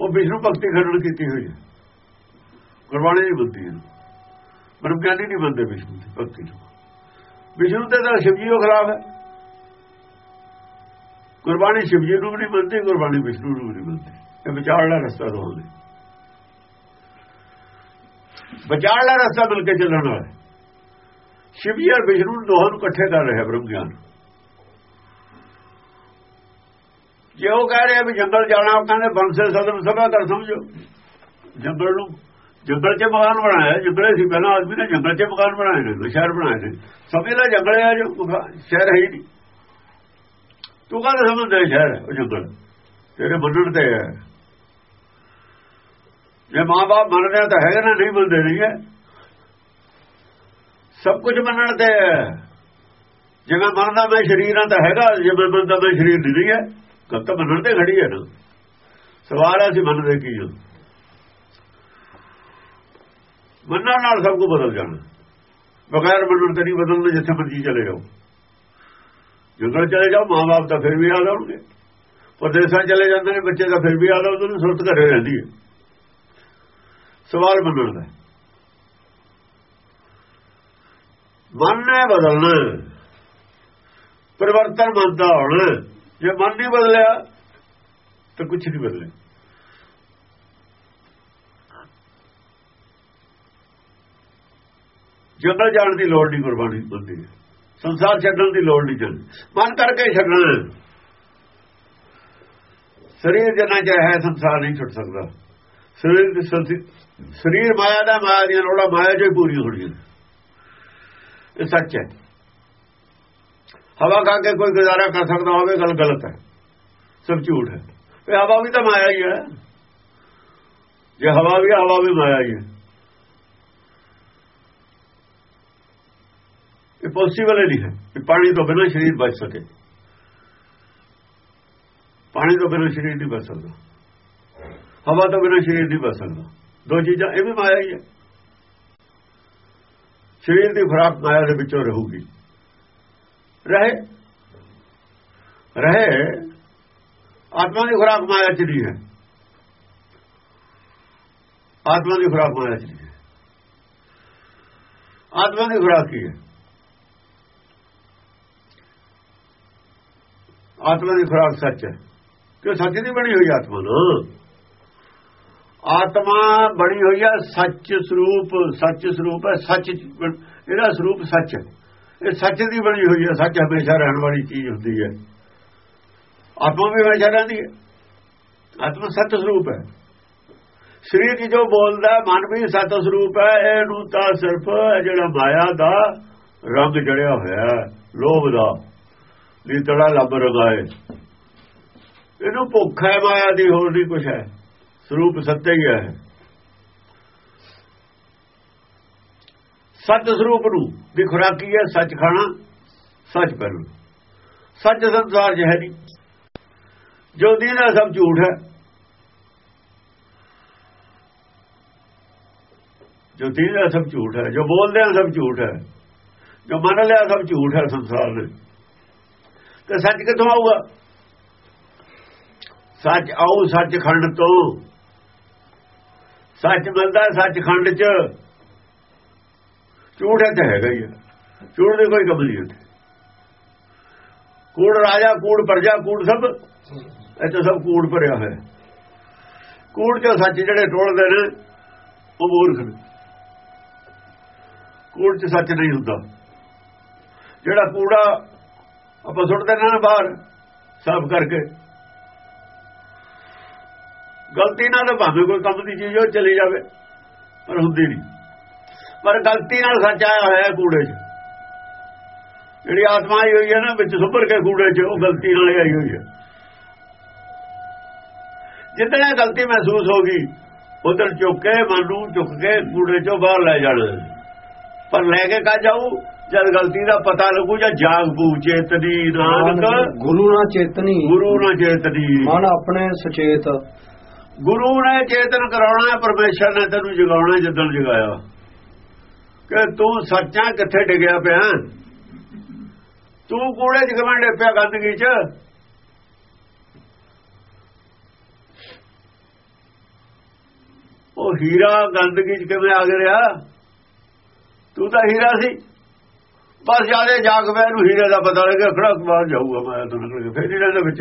[SPEAKER 2] ਉਹ ਵਿਸ਼ਨੂੰ ਭਗਤੀ ਖੰਡਨ ਕੀਤੀ ਹੋਈ ਹੈ। ਗੁਰਬਾਣੀ ਦੀ ਬੁੱਧੀ ਹੈ। ਬ੍ਰਹਮ ਗਿਆਨੀ ਨਹੀਂ ਬੰਦੇ ਵਿਸ਼ਨੂੰ ਦੀ ਭਗਤੀ ਨੂੰ ਵਿਸ਼ਨੂੰ ਤੇ ਤਾਂ ਸ਼ਿਵਜੀ ਉਹ ਖਰਾਬ ਹੈ। ਗੁਰਬਾਣੀ ਸ਼ਿਵਜੀ ਨੂੰ ਵੀ ਨਹੀਂ ਮੰਨਦੀ ਗੁਰਬਾਣੀ ਵਿਸ਼ਨੂੰ ਨੂੰ ਵੀ ਨਹੀਂ ਮੰਨਦੀ ਇਹ ਵਿਚਾਰਲਾ ਰਸਤਾ ਦੋਹਾਂ ਦੇ ਵਿਚਾਰਲਾ ਰਸਤਾ ਮਿਲ ਕੇ ਚੱਲਣ ਵਾਲਾ ਸ਼ਿਵਜੀ ਔਰ ਵਿਸ਼ਨੂੰ ਦੋਹਾਂ ਨੂੰ ਇਕੱਠੇ ਕਰ ਰਿਹਾ ਬ੍ਰਹਮ ਗਿਆਨ। ਜੇ ਉਹ ਕਹਿ ਰਿਹਾ ਵੀ ਜੰਗਲ ਜਾਣਾ, ਉਹ ਕਹਿੰਦੇ ਬੰਸੇ ਸਦਨ ਸਭਾ ਕਰ ਸਮਝੋ। ਜੰਗਲ ਨੂੰ। ਜੰਗਲ 'ਚ ਮਕਾਨ ਬਣਾਇਆ ਜੰਗਲੇ ਸੀ। ਪਹਿਲਾਂ ਆਦਮੀ ਨੇ ਜੰਗਲ 'ਚ ਮਕਾਨ ਬਣਾਏ ਨੇ ਸ਼ਹਿਰ ਬਣਾਏ ਨੇ। ਸਮਝ ਲੈ ਜੰਗਲ ਹੈ ਜੋ ਸ਼ਹਿਰ ਹੈ ਹੀ ਨਹੀਂ। ਤੂੰ ਕਹਿੰਦਾ ਸਮਝਦਾ ਸ਼ਹਿਰ ਉਹ ਜੰਗਲ? ਤੇਰੇ ਮੰਨਣ ਤੇ ਹੈ। ਜੇ ਮਾਂ-ਬਾਪ ਮੰਨਦੇ ਤਾਂ ਹੈਗਾ ਨਾ, ਨਹੀਂ ਮੰਨਦੇ ਨਹੀਂ ਹੈ। ਸਭ ਕੁਝ ਮੰਨਣ ਤੇ ਜਿਵੇਂ ਮੰਨਦਾ ਮੈਂ ਸ਼ਰੀਰਾਂ ਤਾਂ ਹੈਗਾ ਜਿਵੇਂ ਮੰਨਦਾ ਮੈਂ ਸ਼ਰੀਰ ਨਹੀਂ ਹੈ। ਗੱਲ ਤਾਂ ਮੰਨਣ ਤੇ ਖੜੀ ਹੈ ਨਾ। ਸਵਾਲ ਹੈ ਅਸੀਂ ਮੰਨਦੇ ਕੀ ਹਾਂ ਮੰਨਣ ਨਾਲ ਸਭ ਕੁਝ ਬਦਲ ਜਾਣਾ। ਬਗੈਰ ਮੰਨਣ ਤੇ ਨਹੀਂ ਬਦਲਣਾ ਜਿੱਥੇ ਮਰਜ਼ੀ ਚਲੇ ਜਾਓ। ਜੰਗਲ ਚਲੇ ਜਾਓ, ਮਾਂ-ਬਾਪ ਤਾਂ ਫਿਰ ਵੀ ਆ ਜਾਣਗੇ ਪਰਦੇਸਾਂ ਚਲੇ ਜਾਂਦੇ ਨੇ, ਬੱਚੇ ਤਾਂ ਫਿਰ ਵੀ ਆ ਜਾਓ ਉਹਨੂੰ ਸੁਰਤ ਘਰੇ ਰਹਿੰਦੀ ਹੈ। ਸਵਾਲ ਮੰਨਣ ਦਾ ਮਨ ਨੇ ਬਦਲਣਾ। ਪਰਿਵਰਤਨ ਮੰਨਦਾ ਹੋਣਾ। ਜੇ ਮਨ ਨਹੀਂ ਬਦਲਿਆ, ਤਾਂ ਕੁਝ ਨਹੀਂ ਬਦਲੇ। ਜੰਗਲ ਜਾਣ ਦੀ ਲੋੜ ਨਹੀਂ, ਗੁਰਬਾਣੀ ਬੰਦੀ ਸੰਸਾਰ ਛੱਡਣ ਦੀ ਲੋੜ ਨਹੀਂ ਚੰਦੀ ਮਨ ਕਰਕੇ ਛੱਡਣਾ ਸਰੀਰ ਜਨਾ ਚਾਹੇ ਹੈ, ਸੰਸਾਰ ਨਹੀਂ ਛੁੱਟ ਸਕਦਾ। ਸਰੀਰ ਸਰੀਰ ਮਾਇਆ ਦਾ ਮਾਇਆ ਦੀਆਂ ਲੋੜਾਂ ਮਾਇਆ ਜੋ ਹੀ ਪੂਰੀ ਹੋਣੀਆਂ ਇਹ ਸੱਚ ਹੈ। ਹਵਾ ਖਾ ਕੇ ਕੋਈ ਗੁਜ਼ਾਰਾ ਕਰ ਸਕਦਾ ਹੋਵੇ, ਗੱਲ ਗਲਤ ਹੈ। ਸਭ ਝੂਠ ਹੈ। ਇਹ ਹਵਾ ਵੀ ਤਾਂ ਮਾਇਆ ਹੀ ਹੈ। ਜੇ ਹਵਾ ਵੀ ਹਵਾ ਵੀ ਮਾਇਆ ਹੀ ਹੈ। ਇਹ ਪੋਸੀਬਲ ਨਹੀਂ ਹੈ ਕਿ ਪਾਣੀ ਤੋਂ ਬਿਨਾਂ ਸਰੀਰ ਬਚ ਸਕੇ। ਪਾਣੀ ਤੋਂ ਬਿਨਾਂ ਸਰੀਰ ਨਹੀਂ ਬਚ ਸਕਦਾ। ਹਵਾ ਤੋਂ ਬਿਨਾਂ ਸਰੀਰ ਨਹੀਂ ਬਚ ਸਕਦਾ। ਦੋ ਚੀਜ਼ਾਂ, ਇਹ ਵੀ ਮਾਇਆ ਹੀ ਹੈ। ਸਰੀਰ ਦੀ ਖੁਰਾਕ ਮਾਇਆ ਦੇ ਵਿੱਚੋਂ ਰਹੂਗੀ। ਰਹੇ। ਰਹੇ, ਆਤਮਾ ਦੀ ਖੁਰਾਕ ਮਾਇਆ ਚ ਨਹੀਂ ਹੈ। ਆਤਮਾ ਦੀ ਖੁਰਾਕ ਮਾਇਆ ਚ ਨਹੀਂ ਹੈ। ਆਤਮਾ ਦੀ ਖੁਰਾਕ ਕੀ ਹੈ? ਆਤਮਾ ਦੀ ਖੁਰਾਕ ਸੱਚ ਹੈ। ਕਿ ਸੱਚ ਦੀ ਬਣੀ ਹੋਈ ਆਤਮਾ ਨਾ? ਆਤਮਾ ਬਣੀ ਹੋਈ ਹੈ ਸੱਚ ਸਰੂਪ ਸੱਚ ਸਰੂਪ ਹੈ ਸੱਚ ਇਹਦਾ ਸਰੂਪ ਸੱਚ ਹੈ। ਇਹ ਸੱਚ ਦੀ ਬਣੀ ਹੋਈ ਹੈ, ਸੱਚ ਹਮੇਸ਼ਾ ਰਹਿਣ ਵਾਲੀ ਚੀਜ਼ ਹੁੰਦੀ ਹੈ। ਆਤਮਾ ਵੀ ਹਮੇਸ਼ਾ ਰਹਿੰਦੀ ਹੈ। ਆਤਮਾ ਸੱਚ ਸਰੂਪ ਹੈ। ਸਰੀਰ ਜੋ ਬੋਲਦਾ, ਮਨ ਵੀ ਸੱਚ ਸਰੂਪ ਹੈ, ਇਹਨੂੰ ਤਾਂ ਸਿਰਫ ਜਿਹੜਾ ਮਾਇਆ ਦਾ ਰੰਗ ਜੜਿਆ ਹੋਇਆ ਲੋਭ ਦਾ। ਲੀਤੜਾ ਲੱਭ ਰਗਾਏ ਇਹਨੂੰ ਭੁੱਖ ਹੈ, ਮਾਇਆ ਦੀ, ਹੋਰ ਨਹੀਂ ਕੁਛ ਹੈ। ਸਰੂਪ ਸੱਚ ਹੀ ਹੈ। ਸੱਚ ਸਰੂਪ ਨੂੰ ਦੀ ਖੁਰਾਕੀ ਹੈ, ਸੱਚ ਖਾਣਾ, ਸੱਚ ਕਰਨਾ ਸੱਚ ਸੰਸਾਰ ਜਿਹ ਨਹੀਂ ਜੋ ਦੀਨਾ ਸਭ ਝੂਠ ਹੈ। ਜੋ ਦੀਨਾ ਸਭ ਝੂਠ ਹੈ। ਜੋ ਬੋਲਦੇ ਆ ਸਭ ਝੂਠ ਹੈ। ਜੋ ਮੰਨ ਲਿਆ, ਸਭ ਝੂਠ ਹੈ ਸੰਸਾਰ ਨੇ ਤੇ ਸੱਚ ਕਿੱਥੋਂ ਆਊਗਾ? ਸੱਚ ਆਉ ਸੱਚ ਖੰਡ ਤੋਂ। ਸੱਚ ਮਿਲਦਾ ਸੱਚ ਖੰਡ ਚ। ਝੂਠ ਇੱਥੇ ਹੈਗਾ ਹੀ ਹੈ ਝੂਠ ਦੀ ਕੋਈ ਕਮੀ ਨਹੀਂ ਹੁੰਦੀ ਕੂੜ ਰਾਜਾ, ਕੂੜ ਪ੍ਰਜਾ, ਕੂੜ ਸਭ ਇੱਥੇ ਸਭ ਕੂੜ ਭਰਿਆ ਹੋਇਆ। ਕੂੜ ਚੋਂ ਸੱਚ ਜਿਹੜੇ ਟੋਲਦੇ ਨੇ, ਉਹ ਮੂਰਖ ਨੇ। ਕੂੜ 'ਚ ਸੱਚ ਨਹੀਂ ਹੁੰਦਾ। ਜਿਹੜਾ ਕੂੜਾ ਆਪਾਂ ਸੁੱਟਦੇ ਦਿੰਦੇ ਨਾ ਬਾਹਰ, ਸਾਫ਼ ਕਰਕੇ। ਗਲਤੀ ਨਾਲ ਤਾਂ ਭਾਵੇਂ ਕੋਈ ਕੰਮ ਦੀ ਚੀਜ਼ ਹੋ ਚਲੀ ਜਾਵੇ, ਪਰ ਹੁੰਦੀ ਨਹੀਂ। ਪਰ ਗਲਤੀ ਨਾਲ ਸੱਚ ਆਇਆ ਹੋਇਆ ਕੂੜੇ 'ਚ। ਜਿਹੜੀ ਆਤਮਾ ਆਈ ਹੋਈ ਹੈ ਨਾ ਵਿੱਚ ਸੁੱਭਰ ਕੇ ਕੂੜੇ 'ਚ ਉਹ ਗਲਤੀ ਨਾਲ ਹੀ ਆਈ ਹੋਈ ਹੈ। ਜਿੱਦਣੇ ਗਲਤੀ ਮਹਿਸੂਸ ਹੋ ਗਈ ਉਧਰ ਚੁੱਕ ਕੇ ਮਨ ਨੂੰ ਚੁੱਕ ਕੇ ਕੂੜੇ 'ਚੋਂ ਬਾਹਰ ਲੈ ਜਾਣਾ ਪਰ ਲੈ ਕੇ ਕਾ ਜਾਊ? ਜਦ ਗਲਤੀ ਦਾ ਪਤਾ ਲੱਗੂ ਜਾਂ ਜਾਗ ਪੂ ਚੇਤਨੀ ਨਾਨਕ।
[SPEAKER 1] ਗੁਰੂ ਨਾਲ ਚੇਤਨੀ।
[SPEAKER 2] ਗੁਰੂ ਨਾਲ ਚੇਤਨੀ।
[SPEAKER 1] ਮਨ ਆਪਣੇ ਸੁਚੇਤ।
[SPEAKER 2] ਗੁਰੂ ਨੇ ਚੇਤਨ ਕਰਾਉਣਾ ਹੈ ਪਰਮੇਸ਼ਰ ਨੇ ਤੈਨੂੰ ਜਗਾਉਣਾ ਜਦੋਂ ਜਗਾਇਆ। ਕਿ ਤੂੰ ਸੱਚਾ ਕਿੱਥੇ ਡਿੱਗਿਆ ਪਿਆ? ਤੂੰ ਕੂੜੇ 'ਚ ਕਿਵੇਂ ਡਿੱਪਿਆ ਗੰਦਗੀ 'ਚ? ਉਹ ਹੀਰਾ ਗੰਦਗੀ 'ਚ ਕਿਵੇਂ ਆ ਗਿਆ ਤੂੰ ਤਾਂ ਹੀਰਾ ਸੀ। ਬਸ ਜਿਆਦੇ ਜਾਗ ਪਿਆ ਨੂੰ ਹੀਰੇ ਦਾ ਪਤਾ ਲੱਗਿਆ, ਖੜਾ ਬਾਹਰ ਜਾਊਗਾ ਮੈਂ ਤਾਂ ਨਿਕਲ ਕੇ ਫੇਰ ਹੀ ਰਹਿੰਦਾ ਵਿੱਚ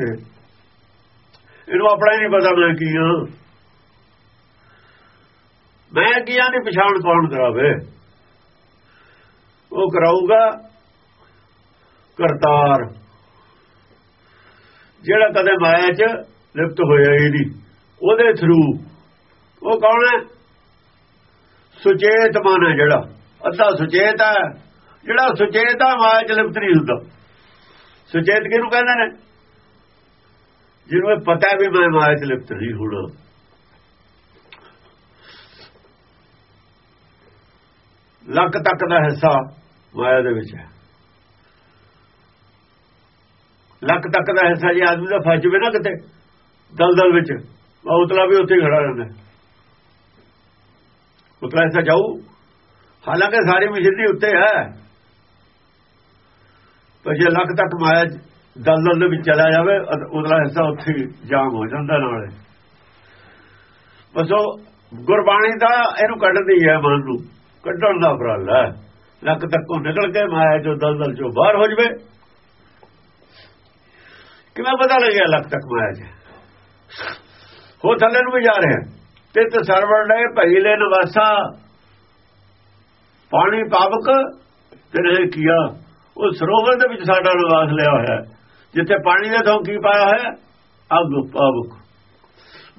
[SPEAKER 2] ਇਹਨੂੰ ਆਪਣਾ ਹੀ ਨਹੀਂ ਪਤਾ ਮੈਂ ਕੀ ਹਾਂ ਮੈਂ ਕੀਆਂ ਦੀ ਪਛਾਣ ਕੌਣ ਕਰਾਵੇ? ਉਹ ਕਰਾਊਗਾ ਕਰਤਾਰ। ਜਿਹੜਾ ਕਦੇ ਮਾਇਆ 'ਚ ਲਿਪਤ ਹੋਇਆ ਹੀ ਨਹੀਂ, ਉਹਦੇ ਥਰੂ ਉਹ ਕੌਣ ਹੈ? ਸੁਚੇਤ ਮਨ ਹੈ ਜਿਹੜਾ। ਅੱਧਾ ਸੁਚੇਤ ਹੈ। ਜਿਹੜਾ ਸੁਚੇਤ ਹੈ ਮਾਇਆ 'ਚ ਲਿਪਤ ਨਹੀਂ ਹੁੰਦਾ। ਸੁਚੇਤ ਕਿਹਨੂੰ ਕਹਿੰਦੇ ਨੇ? ਜਿਹਨੂੰ ਪਤਾ ਵੀ ਮੈਂ ਮਾਇਆ 'ਚ ਲਿਪਤ ਨਹੀਂ ਹੋਣਾ। ਲੱਕ ਤੱਕ ਦਾ ਹਿੱਸਾ ਮਾਇਆ ਦੇ ਵਿੱਚ ਹੈ। ਲੱਕ ਤੱਕ ਦਾ ਹਿੱਸਾ ਜੇ ਆਦਮੀ ਦਾ ਫਸ ਜਵੇ ਨਾ ਕਿਤੇ, ਦਲਦਲ ਵਿੱਚ ਉਤਲਾ ਵੀ ਉੱਥੇ ਖੜਾ ਰਹਿੰਦਾ ਉਤਲਾ ਹਿੱਸਾ ਜਾਊ। ਹਾਲਾਂਕਿ ਸਾਰੀ ਮਸ਼ੀਨਰੀ ਉੱਤੇ ਹੈ। ਪਰ ਜੇ ਲੱਕ ਤੱਕ ਮਾਇਆ ਦਲਦਲ ਦੇ ਵਿੱਚ ਚਲਾ ਜਾਵੇ ਉਤਲਾ ਹਿੱਸਾ ਉੱਥੇ ਜਾਮ ਹੋ ਜਾਂਦਾ ਨਾਲੇ। ਬਸ ਉਹ ਗੁਰਬਾਣੀ ਦਾ ਇਹਨੂੰ ਕੱਢਦੀ ਹੈ ਮਨ ਨੂੰ। ਕੱਢਣ ਦਾ ਉਪਰਾਲਾ ਲੱਕ ਤੱਕੋਂ ਨਿਕਲ ਕੇ ਮਾਇਆ ਜੋ ਦਲਦਲ ਚੋਂ ਬਾਹਰ ਹੋ ਜਵੇ। ਕਿਵੇਂ ਪਤਾ ਲੱਗਿਆ ਲੱਕ ਤੱਕ ਮਾਇਆ ਜੀ ਹੋ ਥੱਲੇ ਨੂੰ ਵੀ ਜਾ ਰਿਹਾ। ਤੇ ਤੇ ਸਰਵਣ ਨੇ ਭਈ ਲੈ ਨਵਾਸਾ। ਪਾਣੀ ਪਾਵਕ ਤੇ ਕੀਆ। ਉਹ ਸਰੋਵਰ ਦੇ ਵਿੱਚ ਸਾਡਾ ਨਿਵਾਸ ਲਿਆ ਹੋਇਆ। ਜਿੱਥੇ ਪਾਣੀ ਦੇ ਤੋਂ ਕੀ ਪਾਇਆ ਹੋਇਆ? ਅਗ ਪਾਵਕ।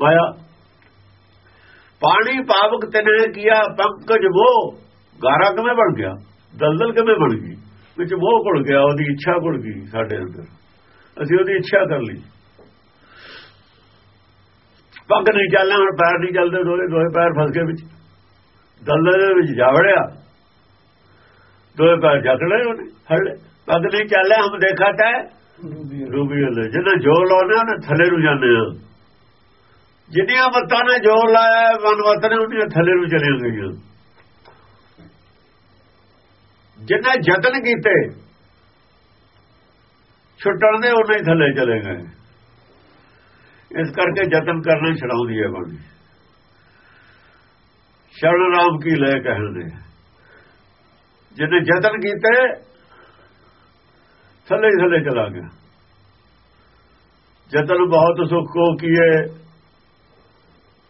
[SPEAKER 2] ਮਾਇਆ। ਪਾਣੀ ਪਾਵਕ ਤਨੇ ਕੀਆ, ਪੰਕਜ ਉਹ ਗਾਰਾ ਕਿਵੇਂ ਬਣ ਗਿਆ? ਦਲਦਲ ਕਿਵੇਂ ਬਣ ਗਈ? ਵਿੱਚ ਉਹ ਘੁਲ ਗਿਆ, ਉਹਦੀ ਇੱਛਾ ਘੁਲ ਗਈ ਸਾਡੇ ਅੰਦਰ। ਅਸੀਂ ਉਹਦੀ ਇੱਛਾ ਕਰ ਲਈ। ਪੱਗ ਨਹੀਂ ਚੱਲਣਾ, ਹੁਣ ਪੈਰ ਨਹੀਂ ਚੱਲਦੇ ਦੋਏ ਦੋਏ ਪੈਰ ਫਸ ਗਏ ਵਿੱਚ। ਦਲਦਲ ਦੇ ਵਿੱਚ ਜਾ ਵੜਿਆ। ਦੋਏ ਪੈਰ ਜਕੜੇ ਉਹਨੇ ਹੱਲੇ ਪੱਗ ਨਹੀਂ ਚੱਲਿਆ ਹਮ ਦੇਖਾ ਤਾ। ਰੂਬੀ ਅੱਲੇ ਜਿਹਨਾਂ ਜੋਰ ਲਾਉਣਾ ਉਹਨੇ ਥੱਲੇ ਨੂੰ ਜਾਂਦੇ ਆ। ਜਿੰਨੀਆਂ ਮੱਤਾਂ ਨੇ ਜੋਰ ਲਾਇਆ ਮਨਵਤ ਨੇ, ਉਹਨੀਆਂ ਥੱਲੇ ਨੂੰ ਚਲੀਆਂ ਗਈਆਂ। ਜਿੰਨੇ ਯਤਨ ਕੀਤੇ, ਛੁੱਟਣ ਦੇ ਉਹਨੇ ਥੱਲੇ ਚਲੇ ਗਏ। ਇਸ ਕਰਕੇ ਯਤਨ ਕਰਨਾ ਛਡਾਉਂਦੀ ਹੈ ਬਾਣੀ ਸ਼ਰਨ ਰਾਮ ਕੀ ਲੈ ਕਹਿੰਦੇ ਜਿਹਨੇ ਯਤਨ ਕੀਤੇ, ਥੱਲੇ ਥੱਲੇ ਚਲਾ ਗਿਆ। ਯਤਨ ਬਹੁਤ ਸੁਖ ਕੋ ਕੀਏ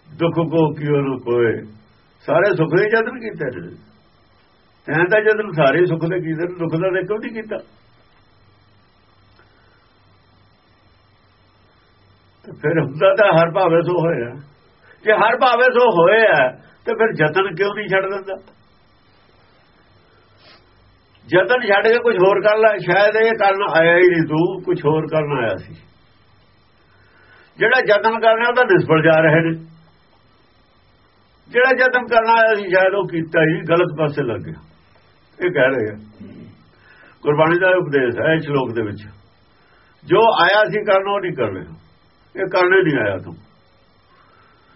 [SPEAKER 2] ਦੁੱਖ ਕੋ ਕਿਉ ਨ ਕੋਏ ਸਾਰੇ ਸੁਖ ਹੀ ਯਤਨ ਕੀਤੇ ਨੇ। ਤੈਂ ਤਾਂ ਯਤਨ ਸਾਰੇ ਸੁੱਖ ਦੇ ਕੀਤੇ ਦੁੱਖ ਦਾ ਦੇਖੋ ਨਹੀਂ ਕੀਤਾ। ਫਿਰ ਹੁੰਦਾ ਤਾਂ ਹਰ ਭਾਵੇਂ ਸੋ ਹੋਇਆ ਜੇ ਹਰ ਭਾਵੇਂ ਸੋ ਹੋਇਆ ਤੇ ਫਿਰ ਯਤਨ ਕਿਉਂ ਨਹੀਂ ਛੱਡ ਦਿੰਦਾ? ਯਤਨ ਛੱਡ ਕੇ ਕੁਝ ਹੋਰ ਕਰ ਲੈ ਸ਼ਾਇਦ ਇਹ ਕਰਨ ਆਇਆ ਹੀ ਨਹੀਂ ਤੂੰ ਕੁਝ ਹੋਰ ਕਰਨ ਆਇਆ ਸੀ। ਜਿਹੜਾ ਯਤਨ ਕਰਨਾ ਉਹਦਾ ਨਿਸਫਲ ਜਾ ਰਹੇ ਨੇ। ਜਿਹੜਾ ਯਤਨ ਕਰਨਾ ਆਇਆ ਸੀ, ਸ਼ਾਇਦ ਉਹ ਕੀਤਾ ਹੀ, ਗਲਤ ਪਾਸੇ ਲੱਗ ਗਿਆ। ਇਹ ਕਹਿ ਰਹੇ ਆ। ਗੁਰਬਾਣੀ ਦਾ ਉਪਦੇਸ਼ ਹੈ ਸ਼ਲੋਕ ਦੇ ਵਿੱਚ। ਜੋ ਆਇਆ ਸੀ ਕਰਨ, ਉਹ ਨਹੀਂ ਕਰ ਰਿਹਾ ਇਹ ਕਰਨੇ ਨਹੀਂ ਆਇਆ ਤੂੰ।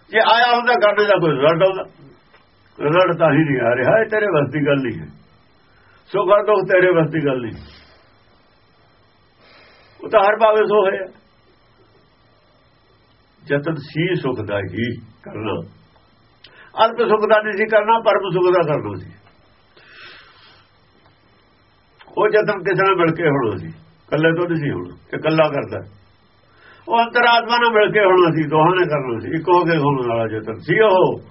[SPEAKER 2] ਜੇ ਆਇਆ ਹੁੰਦਾ, ਕਰਨੇ ਦਾ ਕੋਈ ਰਿਜ਼ਲਟ ਆਉਂਦਾ ਰਿਜ਼ਲਟ ਤਾਂ ਹੀ ਨਹੀਂ ਆ ਰਿਹਾ। ਇਹ ਤੇਰੇ ਵਸ ਦੀ ਗੱਲ ਨਹੀਂ ਹੈ। ਸੁਖ ਔਰ ਦੁੱਖ ਤੇਰੇ ਵਸ ਦੀ ਗੱਲ ਨਹੀਂ। ਉਹ ਤਾਂ ਹਰ ਭਾਵੇਂ ਸੋ ਹੈ। ਜਤਨ ਸੀ ਸੁਖ ਦਾ ਹੀ ਕਰਨਾ। ਅਲਪ ਸੁਖ ਦਾ ਨਹੀਂ ਸੀ ਕਰਨਾ, ਪਰਮ ਸੁਖ ਦਾ ਕਰਨਾ ਸੀ। ਉਹ ਜਤਨ ਕਿਸੇ ਨਾਲ ਮਿਲ ਕੇ ਹੋਣਾ ਸੀ ਇਕੱਲੇ ਤੋਂ ਨਹੀਂ ਸੀ ਹੋਣਾ ਇਹ ਇਕੱਲਾ ਕਰਦਾ। ਉਹ ਅੰਤਰਾਤਮਾ ਨਾਲ ਮਿਲ ਕੇ ਹੋਣਾ ਸੀ ਦੋਹਾਂ ਨੇ ਕਰਨਾ ਸੀ, ਇੱਕ ਹੋ ਕੇ ਹੋਣ ਵਾਲਾ ਜਤਨ ਸੀ ਉਹ।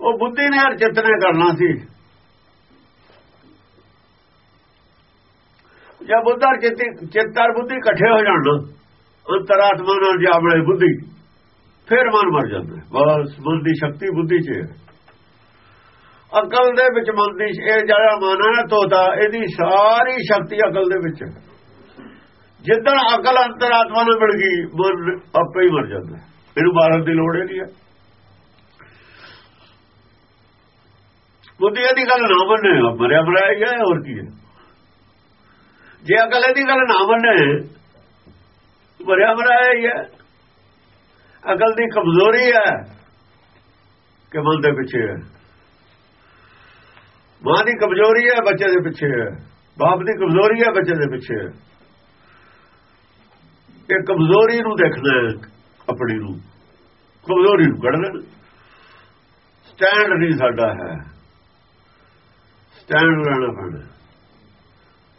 [SPEAKER 2] ਉਹ ਬੁੱਧੀ ਨੇ ਹਰ ਚਿੱਤ ਨੇ ਕਰਨਾ ਸੀ। ਜੇ ਬੁੱਧਰ ਚਿੱਤੀ ਚਿੱਤਰ ਬੁੱਧੀ ਇਕੱਠੇ ਹੋ ਜਾਣ, ਅੰਤਰਾਤਮਾ ਨਾਲ ਜਾਵੜੇ ਬੁੱਧੀ, ਫਿਰ ਮਨ ਮਰ ਜਾਂਦਾ। ਬਸ, ਮਨ ਦੀ ਸ਼ਕਤੀ ਬੁੱਧੀ 'ਚ ਹੈ। ਅਕਲ ਦੇ ਵਿੱਚ ਮਨ ਦੀ ਇਹ ਜਿਹੜਾ ਮਨ ਹੈ ਨਾ ਤੋਤਾ, ਇਹਦੀ ਸਾਰੀ ਸ਼ਕਤੀ ਅਕਲ ਦੇ ਵਿੱਚ। ਹੈ ਜਿੱਦਣ ਅਕਲ ਅੰਤਰਾਤਮਾ ਨੂੰ ਮਿਲ ਗਈ, ਮਨ ਆਪੇ ਹੀ ਮਰ ਜਾਂਦਾ। ਇਹਨੂੰ ਮਾਰਨ ਦੀ ਲੋੜ ਹੀ ਨਹੀਂ ਹੈ। ਬੁੱਧੀ ਇਹਦੀ ਗੱਲ ਨਾ ਮੰਨੇ ਮਰਿਆ ਮਰਿਆ ਹੀ ਹੈ, ਹੋਰ ਕੀ ਹੈ। ਜੇ ਅਕਲ ਇਹਦੀ ਗੱਲ ਨਾ ਮੰਨੇ, ਮਰਿਆ ਮਰਿਆ ਹੀ ਹੈ। ਅਕਲ ਦੀ ਕਮਜ਼ੋਰੀ ਹੈ ਕਿ ਮਨ ਦੇ ਪਿੱਛੇ ਹੈ। ਮਾਂ ਦੀ ਕਮਜ਼ੋਰੀ ਹੈ, ਬੱਚੇ ਦੇ ਪਿੱਛੇ ਹੈ। ਬਾਪ ਦੀ ਕਮਜ਼ੋਰੀ ਹੈ, ਬੱਚੇ ਦੇ ਪਿੱਛੇ ਹੈ। ਇਹ ਕਮਜ਼ੋਰੀ ਨੂੰ ਦੇਖਣਾ ਆਪਣੀ ਨੂੰ। ਕਮਜ਼ੋਰੀ ਨੂੰ ਕੱਢ ਲੈਣਾ ਸਟੈਂਡ ਨਹੀਂ ਸਾਡਾ ਹੈ। ਸਟੈਂਡ ਲੈਣਾ ਪੈਣਾ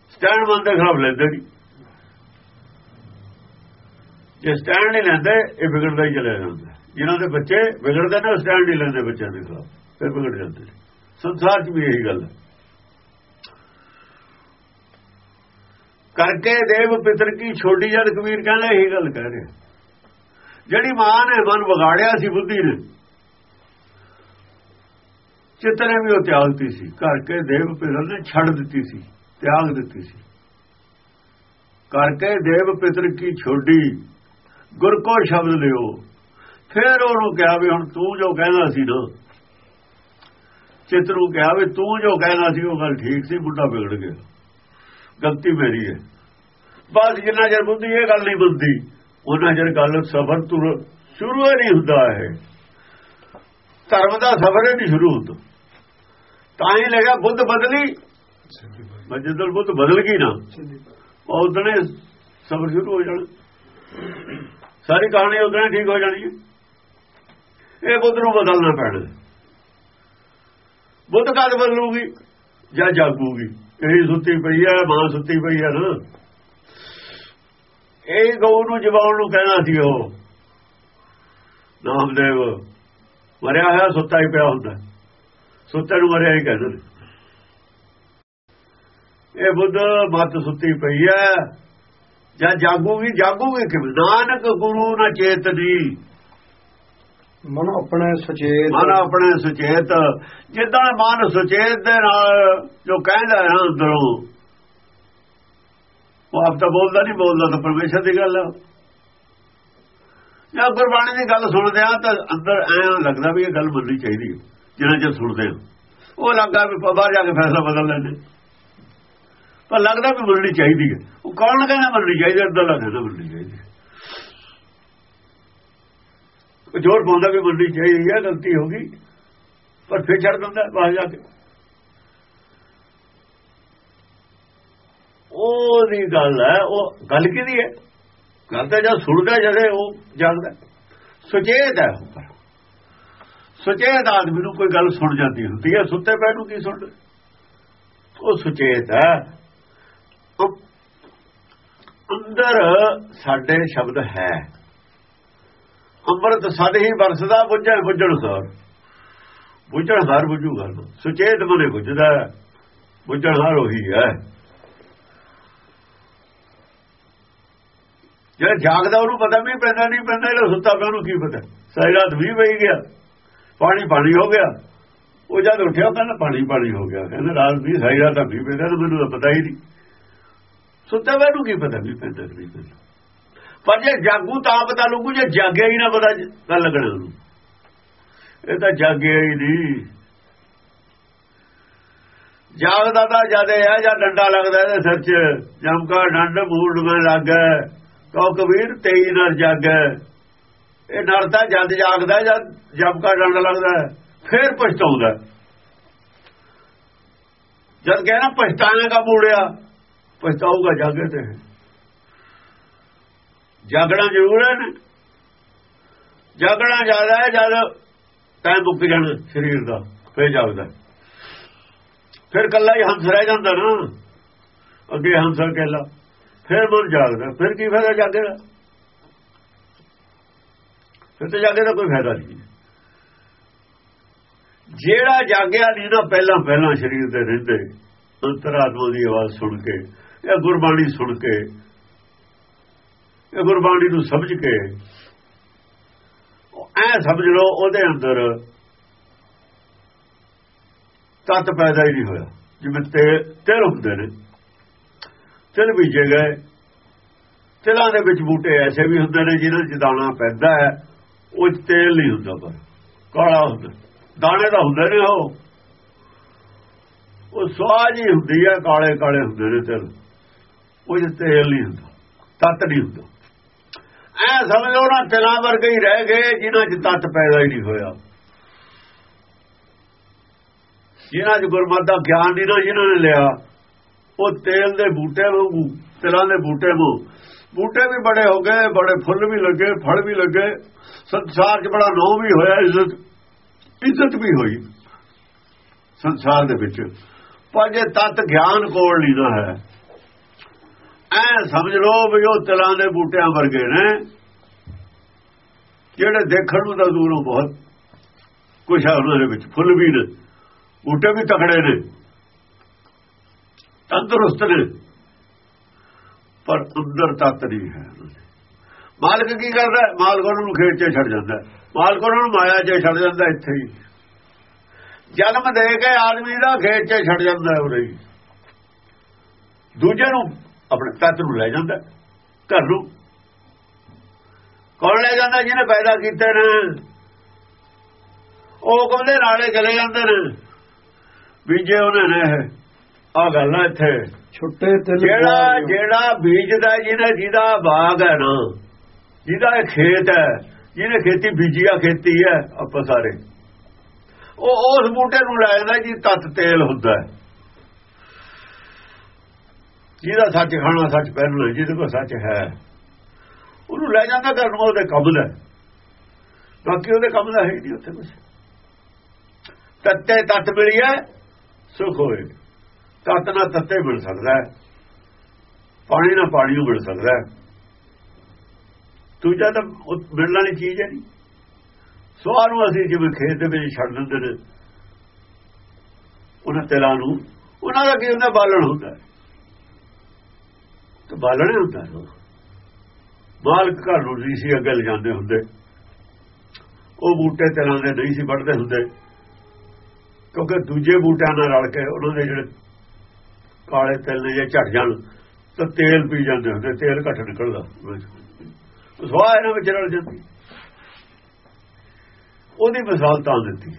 [SPEAKER 2] ਸਟੈਂਡ ਬੰਦੇ ਖਰਾਬ ਲੈਂਦੇ ਨਹੀਂ। ਜੇ ਸਟੈਂਡ ਨਹੀਂ ਲੈਂਦੇ, ਇਹ ਵਿਗੜਦਾ ਹੀ ਚਲੇ ਜਾਂਦਾ ਜਿਨ੍ਹਾਂ ਦੇ ਬੱਚੇ ਵਿਗੜਦੇ ਨੇ ਸਟੈਂਡ ਨਹੀਂ ਲੈਂਦੇ ਬੱਚਿਆਂ ਦੇ ਖਿਲਾਫ। ਫਿਰ ਵਿਗੜ ਜਾਂਦੇ ਨੇ। ਸੰਸਾਰ 'ਚ ਵੀ ਇਹੀ ਗੱਲ ਹੈ। ਕਰਕੇ ਦੇਵ ਪਿਤਰ ਕੀ ਛੋਟੀ ਜਦ ਕਬੀਰ ਕਹਿੰਦਾ ਇਹੀ ਗੱਲ ਕਹਿ ਰਿਹਾ। ਜਿਹੜੀ ਮਾਂ ਨੇ ਮਨ ਵਿਗਾੜਿਆ ਸੀ ਬੁੱਧੀ ਨੇ ਚਿੱਤਨੇ ਵੀ ਉਹ ਤਿਆਗਤੀ ਸੀ। ਕਰਕੇ ਦੇਵ ਪਿਤਰ ਨੇ ਛੱਡ ਦਿੱਤੀ ਸੀ, ਤਿਆਗ ਦਿੱਤੀ ਸੀ। ਕਰਕੇ ਦੇਵ ਪਿਤਰ ਕੀ ਛੋਡੀ, ਗੁਰ ਕੋ ਸ਼ਬਦ ਲਿਓ। ਫਿਰ ਉਹਨੂੰ ਕਿਹਾ ਵੀ ਹੁਣ ਤੂੰ ਜੋ ਕਹਿੰਦਾ ਸੀ ਨਾ ਚਿੱਤ ਨੂੰ ਕਿਹਾ ਵੀ ਤੂੰ ਜੋ ਕਹਿਣਾ ਸੀ ਉਹ ਗੱਲ ਠੀਕ ਸੀ ਬੁੱਢਾ ਵਿਗੜ ਗਿਆ। ਗਲਤੀ ਮੇਰੀ ਹੈ। ਬਸ ਜਿੰਨਾ ਚਿਰ ਬੁੱਧੀ ਇਹ ਗੱਲ ਨਹੀਂ ਬੁੱਧੀ, ਉਹਨਾਂ ਚਿਰ ਗੱਲ ਸਫਰ ਤੁਰ ਸ਼ੁਰੂ ਹੀ ਨਹੀਂ ਹੁੰਦਾ ਹੈ ਧਰਮ ਦਾ ਸਫਰ ਹੀ ਨਹੀਂ ਸ਼ੁਰੂ ਹੁੰਦਾ। ਤਾਂ ਹੀ ਲੱਗਾ ਬੁੱਧ ਬਦਲੀ। ਜਦੋਂ ਬੁੱਧ ਬਦਲ ਗਈ ਨਾ ਉਦਣੇ ਸਫਰ ਸ਼ੁਰੂ ਹੋ ਜਾਣਾ। ਸਾਰੀ ਕਹਾਣੀ ਉਦਣੇ ਠੀਕ ਹੋ ਜਾਣੀ ਹੈ। ਇਹ ਬੁੱਧ ਨੂੰ ਬਦਲਣਾ ਪੈਣਾ। ਬੁੱਧ ਕਦ ਬਦਲੂਗੀ ਜਾਂ ਜਾਗੂਗੀ? ਇਹ ਸੁੱਤੀ ਪਈ ਹੈ ਮਾਂ ਸੁੱਤੀ ਪਈ ਹੈ ਨਾ। ਇਹ ਗਊ ਨੂੰ ਜਵਾਉਣ ਨੂੰ ਕਹਿਣਾ ਸੀ ਉਹ। ਨਾਮਦੇਵ, ਮਰਿਆ ਹੋਇਆ ਸੁੱਤਾ ਹੀ ਪਿਆ ਹੁੰਦਾ। ਸੁੱਤੇ ਨੂੰ ਮਰਿਆ ਹੀ ਕਹਿੰਦੇ ਨੇ। ਇਹ ਬੁੱਧ ਮਤ ਸੁੱਤੀ ਪਈ ਹੈ ਜਾਂ ਜਾਗੂਗੀ ਜਾਗੂਗੀ ਕਿ ਨਾਨਕ ਗੁਰੂ ਨਾ ਚੇਤਨੀ।
[SPEAKER 1] ਮਨ ਆਪਣੇ ਸੁਚੇਤ।
[SPEAKER 2] ਮਨ ਆਪਣੇ ਸੁਚੇਤ। ਜਿੱਦਾਂ ਮਨ ਸੁਚੇਤ ਦੇ ਨਾਲ ਜੋ ਕਹਿੰਦਾ ਹੈ ਅੰਦਰੋਂ, ਉਹ ਆਪ ਤਾਂ ਬੋਲਦਾ ਨਹੀਂ, ਬੋਲਦਾ ਤਾਂ ਪਰਮੇਸ਼ਰ ਦੀ ਗੱਲ ਹੈ ਜਾਂ ਗੁਰਬਾਣੀ ਦੀ ਗੱਲ ਸੁਣਦੇ ਆ ਤਾਂ ਅੰਦਰ ਐਂ ਲੱਗਦਾ ਵੀ ਇਹ ਗੱਲ ਮੰਨਣੀ ਚਾਹੀਦੀ ਹੈ ਜਿੰਨਾ ਚਿਰ ਸੁਣਦੇ ਆ। ਉਹ ਲੱਗਾ ਵੀ ਬਾਹਰ ਜਾ ਕੇ ਫੈਸਲਾ ਬਦਲ ਲੈਂਦੇ। ਪਰ ਲੱਗਦਾ ਵੀ ਮੰਨਣੀ ਚਾਹੀਦੀ ਹੈ ਉਹ ਕੌਣ ਕਹਿੰਦਾ ਮੰਨਣੀ ਚਾਹੀਦੀ ਅੰਦਰ ਲੱਗਦਾ ਮੰਨਣੀ ਚਾਹੀਦੀ ਜੋਰ ਪਾਉਂਦਾ ਵੀ ਮੰਨਣੀ ਚਾਹੀਦੀ ਹੈ, ਗਲਤੀ ਹੋ ਗਈ। ਪਰ ਫਿਰ ਛੱਡ ਦਿੰਦਾ, ਬਾਹਰ ਜਾ ਕੇ। ਉਹਦੀ ਗੱਲ ਹੈ, ਉਹ ਗੱਲ ਕਿਹਦੀ ਹੈ? ਗੱਲ ਤਾਂ ਜਦ ਸੁਣਦਾ ਜਦੇ ਉਹ ਜਾਣਦਾ ਸੁਚੇਤ ਹੈ ਉੱਪਰ ਸੁਚੇਤ ਆਦਮੀ ਨੂੰ ਕੋਈ ਗੱਲ ਸੁਣ ਜਾਂਦੀ ਹੁੰਦੀ ਹੈ, ਸੁੱਤੇ ਪੈ ਨੂੰ ਕੀ ਸੁਣ ਉਹ ਸੁਚੇਤ ਹੈ। ਅੰਦਰ ਸਾਡੇ ਸ਼ਬਦ ਹੈ। ਅੰਮ੍ਰਿਤ ਸਦ ਹੀ ਵਰਸਦਾ, ਬੁੱਝਣ ਬੁੱਝਣ ਸਾਰ। ਬੁੱਝਣ ਸਾਰ ਬੁੱਝੂ ਗੱਲ ਸੁਚੇਤ ਮਨੇ ਬੁੱਝਦਾ ਬੁੱਝਣ ਸਾਰ ਉਹੀ ਹੈ। ਜਿਹੜਾ ਜਾਗਦਾ ਉਹਨੂੰ ਪਤਾ ਵੀ ਪੈਂਦਾ, ਨਹੀਂ ਪੈਂਦਾ ਜਿਹੜਾ ਸੁੱਤਾ ਪਿਆ, ਉਹਨੂੰ ਕੀ ਪਤਾ? ਸਾਰੀ ਰਾਤ ਵੀ ਵਹੀ ਗਿਆ, ਪਾਣੀ ਪਾਣੀ ਹੋ ਗਿਆ। ਉਹ ਜਦ ਉੱਠਿਆ ਕਹਿੰਦਾ ਪਾਣੀ ਪਾਣੀ ਹੋ ਗਿਆ। ਕਹਿੰਦਾ ਰਾਤ ਵੀ ਸਾਰੀ ਰਾਤ ਵੀ ਪੈਂਦਾ, ਮੈਨੂੰ ਤਾਂ ਪਤਾ ਹੀ ਨਹੀਂ। ਸੁੱਤਾ ਪਿਆ ਨੂੰ ਕੀ ਪਤਾ ਵੀ ਪੈਂਦਾ, ਨਹੀਂ ਪੈਂਦਾ। ਪਰ ਜੇ ਜਾਗੂ ਤਾਂ ਪਤਾ ਲੱਗੂ ਜੇ ਜਾਗਿਆ ਹੀ ਨਾ ਪਤਾ ਗੱਲ ਲੱਗਣਾ ਉਹਨੂੰ। ਇਹ ਤਾਂ ਜਾਗਿਆ ਹੀ ਨਹੀਂ। ਜਾਗਦਾ ਤਾਂ ਜਦੇ ਹੈ ਜਾਂ ਡੰਡਾ ਲੱਗਦਾ ਇਹਦੇ ਸਿਰ 'ਚ ਜਮਕਾ ਡੰਡ ਮੂੜ ਮੈਂ ਲੱਗਾ ਕਹੋ ਕਬੀਰ ਤੇਈ ਨਰ ਜਾਗੈ ਇਹ ਨਰ ਤਾਂ ਜਦ ਜਾਗਦਾ, ਜਦ ਜਮਕਾ ਡੰਡ ਲੱਗਦਾ, ਫੇਰ ਪਛਤਾਉਂਦਾ। ਜਦ ਕਹਿਣਾ ਪਛਤਾਣੇਗਾ ਮੂੜਿਆ, ਪਛਤਾਊਗਾ ਜਾਗੇ ਤੇ। ਜਾਗਣਾ ਜ਼ਰੂਰ ਹੈ ਜਾਗਣਾ ਜ਼ਿਆਦਾ ਹੈ, ਜਦ ਟਾਈਮ ਮੁੱਕ ਜਾਣਾ ਸਰੀਰ ਦਾ, ਫੇਰ ਜਾਗਦਾ ਫਿਰ ਕੱਲਾ ਹੀ ਹੰਸ ਰਹਿ ਜਾਂਦਾ ਨਾ। ਅੱਗੇ ਹੰਸਰ ਕਹਿਲਾ ਫਿਰ ਮਨ ਜਾਗਦਾ, ਫਿਰ ਕੀ ਫਾਇਦਾ ਜਾਗੇ ਦਾ? ਫਿਰ ਤੇ ਜਾਗੇ ਦਾ ਕੋਈ ਫਾਇਦਾ ਨਹੀਂ ਜਿਹੜਾ ਜਾਗਿਆ ਨਹੀਂ ਨਾ, ਪਹਿਲਾਂ ਪਹਿਲਾਂ ਸਰੀਰ ਦੇ ਰਹਿੰਦੇ। ਅੰਤਰਾਤਮਾ ਦੀ ਆਵਾਜ਼ ਸੁਣ ਕੇ ਜਾਂ ਗੁਰਬਾਣੀ ਸੁਣ ਕੇ ਇਹ ਗੁਰਬਾਣੀ ਨੂੰ ਸਮਝ ਕੇ ਐ ਸਮਝ ਲਓ, ਉਹਦੇ ਅੰਦਰ ਤਤ ਪੈਦਾ ਹੀ ਨਹੀਂ ਹੋਇਆ। ਜਿਵੇਂ ਤੇ ਤਿਲ ਹੁੰਦੇ ਨੇ। ਤਿਲ ਬੀਜੇ ਗਏ। ਤਿਲਾਂ ਦੇ ਵਿੱਚ ਬੂਟੇ ਐਸੇ ਵੀ ਹੁੰਦੇ ਨੇ ਜਿਹਨਾਂ 'ਚ ਦਾਣਾ ਪੈਂਦਾ ਹੈ। ਉਹ 'ਚ ਤੇਲ ਨਹੀਂ ਹੁੰਦਾ ਪਰ, ਕਾਲਾ ਹੁੰਦਾ। ਦਾਣੇ ਤਾਂ ਹੁੰਦੇ ਨੇ ਉਹ। ਉਹ ਸਵਾਜ ਹੀ ਹੁੰਦੀ ਹੈ ਕਾਲੇ ਕਾਲੇ ਹੁੰਦੇ ਨੇ ਤਿਲ। ਉਹ 'ਚ ਤੇਲ ਨਹੀਂ ਹੁੰਦਾ, ਤਤ ਨਹੀਂ ਹੁੰਦਾ। ਐ ਸਮਝੋ ਨਾ ਤਿਲਾਂ ਵਰਗੇ ਹੀ ਰਹਿ ਗਏ, ਜਿਨ੍ਹਾਂ 'ਚ ਤਤ ਪੈਦਾ ਹੀ ਨਹੀਂ ਹੋਇਆ। ਜਿਨ੍ਹਾਂ 'ਚ ਗੁਰਮਤਿ ਦਾ ਗਿਆਨ ਨਹੀਂ ਨਾ ਜਿਨ੍ਹਾਂ ਨੇ ਲਿਆ, ਉਹ ਤੇਲ ਦੇ ਬੂਟੇ ਵਾਂਗੂ, ਤਿਲਾਂ ਦੇ ਬੂਟੇ ਵਾਂਗੂ। ਬੂਟੇ ਵੀ ਬੜੇ ਹੋ ਗਏ, ਬੜੇ ਫੁੱਲ ਵੀ ਲੱਗੇ, ਫਲ ਵੀ ਲੱਗੇ, ਸੰਸਾਰ 'ਚ ਬੜਾ ਨੋ ਵੀ ਹੋਇਆ, ਇੱਜ਼ਤ ਇੱਜ਼ਤ ਵੀ ਹੋਈ ਸੰਸਾਰ ਦੇ ਵਿੱਚ। ਪਰ ਜੇ ਤਤ ਗਿਆਨ ਕੋਲ ਨਹੀਂ ਨਾ ਹੈ, ਐ ਸਮਝ ਲਓ ਵੀ ਉਹ ਤਿਲਾਂ ਦੇ ਬੂਟਿਆਂ ਵਰਗੇ ਨੇ। ਜਿਹੜੇ ਦੇਖਣ ਨੂੰ ਤਾਂ ਦੂਰੋਂ ਬਹੁਤ ਕੁਛ ਹੈ ਉਹਨਾਂ ਦੇ ਵਿੱਚ, ਫੁੱਲ ਵੀ ਨੇ, ਬੂਟੇ ਵੀ ਤਕੜੇ ਨੇ, ਤੰਦਰੁਸਤ ਨੇ, ਪਰ ਅੰਦਰ ਤੱਤ ਨਹੀਂ ਹੈ ਮਾਲਕ ਕੀ ਕਰਦਾ ਮਾਲਕ ਉਹਨਾਂ ਨੂੰ ਖੇਤ 'ਚ ਛੱਡ ਜਾਂਦਾ ਮਾਲਕ ਉਹਨਾਂ ਨੂੰ ਮਾਇਆ 'ਚ ਛੱਡ ਜਾਂਦਾ ਇੱਥੇ ਹੀ। ਜਨਮ ਦੇ ਕੇ ਆਦਮੀ ਦਾ ਖੇਤ 'ਚ ਛੱਡ ਜਾਂਦਾ ਉਰੇ ਹੀ। ਦੂਜੇ ਨੂੰ ਆਪਣੇ ਤੱਤ ਨੂੰ ਲੈ ਜਾਂਦਾ ਘਰ ਨੂੰ ਕੌਣ ਲੈ ਜਾਂਦਾ ਜਿਹਨੇ ਪੈਦਾ ਕੀਤੇ ਨੇ। ਉਹ ਕਹਿੰਦੇ ਨਾਲੇ ਚਲੇ ਜਾਂਦੇ ਨੇ। ਬੀਜੇ ਉਹਨੇ ਨੇ ਆ ਗੱਲ ਇੱਥੇ।
[SPEAKER 1] ਛੋਟੇ ਤਿਲ
[SPEAKER 2] ਜਿਹੜਾ। ਜਿਹੜਾ ਬੀਜਦਾ ਜਿਹਨੇ ਜਿਹਦਾ ਬਾਗ ਹੈ ਨਾ ਜਿਹਦਾ ਇਹ ਖੇਤ ਹੈ ਜਿਹਨੇ ਖੇਤੀ ਬੀਜੀ ਆ ਖੇਤੀ ਹੈ ਆਪਾਂ ਸਾਰੇ। ਉਹ ਉਸ ਬੂਟੇ ਨੂੰ ਲੈ ਜਾਂਦਾ ਜੀ ਤਤ ਤੇਲ ਹੁੰਦਾ। ਜਿਹਦਾ ਸੱਚ ਖਾਣਾ ਸੱਚ ਪਹਿਨਣਾ ਜਿਹਦੇ ਕੋਲ ਸੱਚ ਹੈ। ਉਹਨੂੰ ਲੈ ਜਾਂਦਾ ਘਰ ਉਹਦੇ ਕੰਮ ਦਾ ਬਾਕੀ ਉਹਦੇ ਕੰਮ ਦਾ ਹੈ ਹੀ ਨਹੀਂ ਉੱਥੇ ਕੁਝ ਤੱਤੇ ਤਤ ਮਿਲਿਆ ਸੁਖ ਹੋਏ। ਤੱਤ ਨਾਲ ਤੱਤੇ ਮਿਲ ਸਕਦਾ ਹੈ। ਪਾਣੀ ਨਾਲ ਪਾਣੀ ਨੂੰ ਮਿਲ ਸਕਦਾ ਹੈ। ਦੂਜਾ ਤਾਂ ਮਿਲਣ ਵਾਲੀ ਚੀਜ਼ ਹੈ ਨਹੀਂ। ਸਵਾਰ ਨੂੰ ਅਸੀਂ ਜਿਵੇਂ ਖੇਤ ਦੇ ਵਿੱਚ ਛੱਡ ਦਿੰਦੇ ਨੇ, ਉਹਨਾਂ ਤਿਲਾਂ ਨੂੰ, ਉਹਨਾਂ ਦਾ ਕੀ ਹੁੰਦਾ? ਬਾਲਣ ਹੁੰਦਾ ਤੇ ਬਾਲਣ ਹੀ ਹੁੰਦਾ ਹੈ। ਮਾਲਕ ਘਰ ਨੂੰ ਨਹੀਂ ਸੀ ਅੱਗੇ ਲਿਜਾਂਦੇ ਹੁੰਦੇ। ਉਹ ਬੂਟੇ ਤਿਲਾਂ ਦੇ ਨਹੀਂ ਸੀ ਵੱਢਦੇ ਹੁੰਦੇ। ਕਿਉਂਕਿ ਦੂਜੇ ਬੂਟਿਆਂ ਨਾਲ ਰਲ ਕੇ ਉਹਨਾਂ ਦੇ ਜਿਹੜੇ ਕਾਲੇ ਤਿਲ ਨੇ ਜੇ ਝੜ ਜਾਣ ਤਾਂ ਤੇਲ ਪੀ ਜਾਂਦੇ ਹੁੰਦੇ ਤੇਲ ਘੱਟ ਨਿਕਲਦਾ। ਸਵਾਹ ਇਹਨਾਂ ਵਿੱਚ ਰਲ ਜਾਂਦੀ। ਉਹਦੀ ਮਿਸਾਲ ਤਾਂ ਦਿੱਤੀ।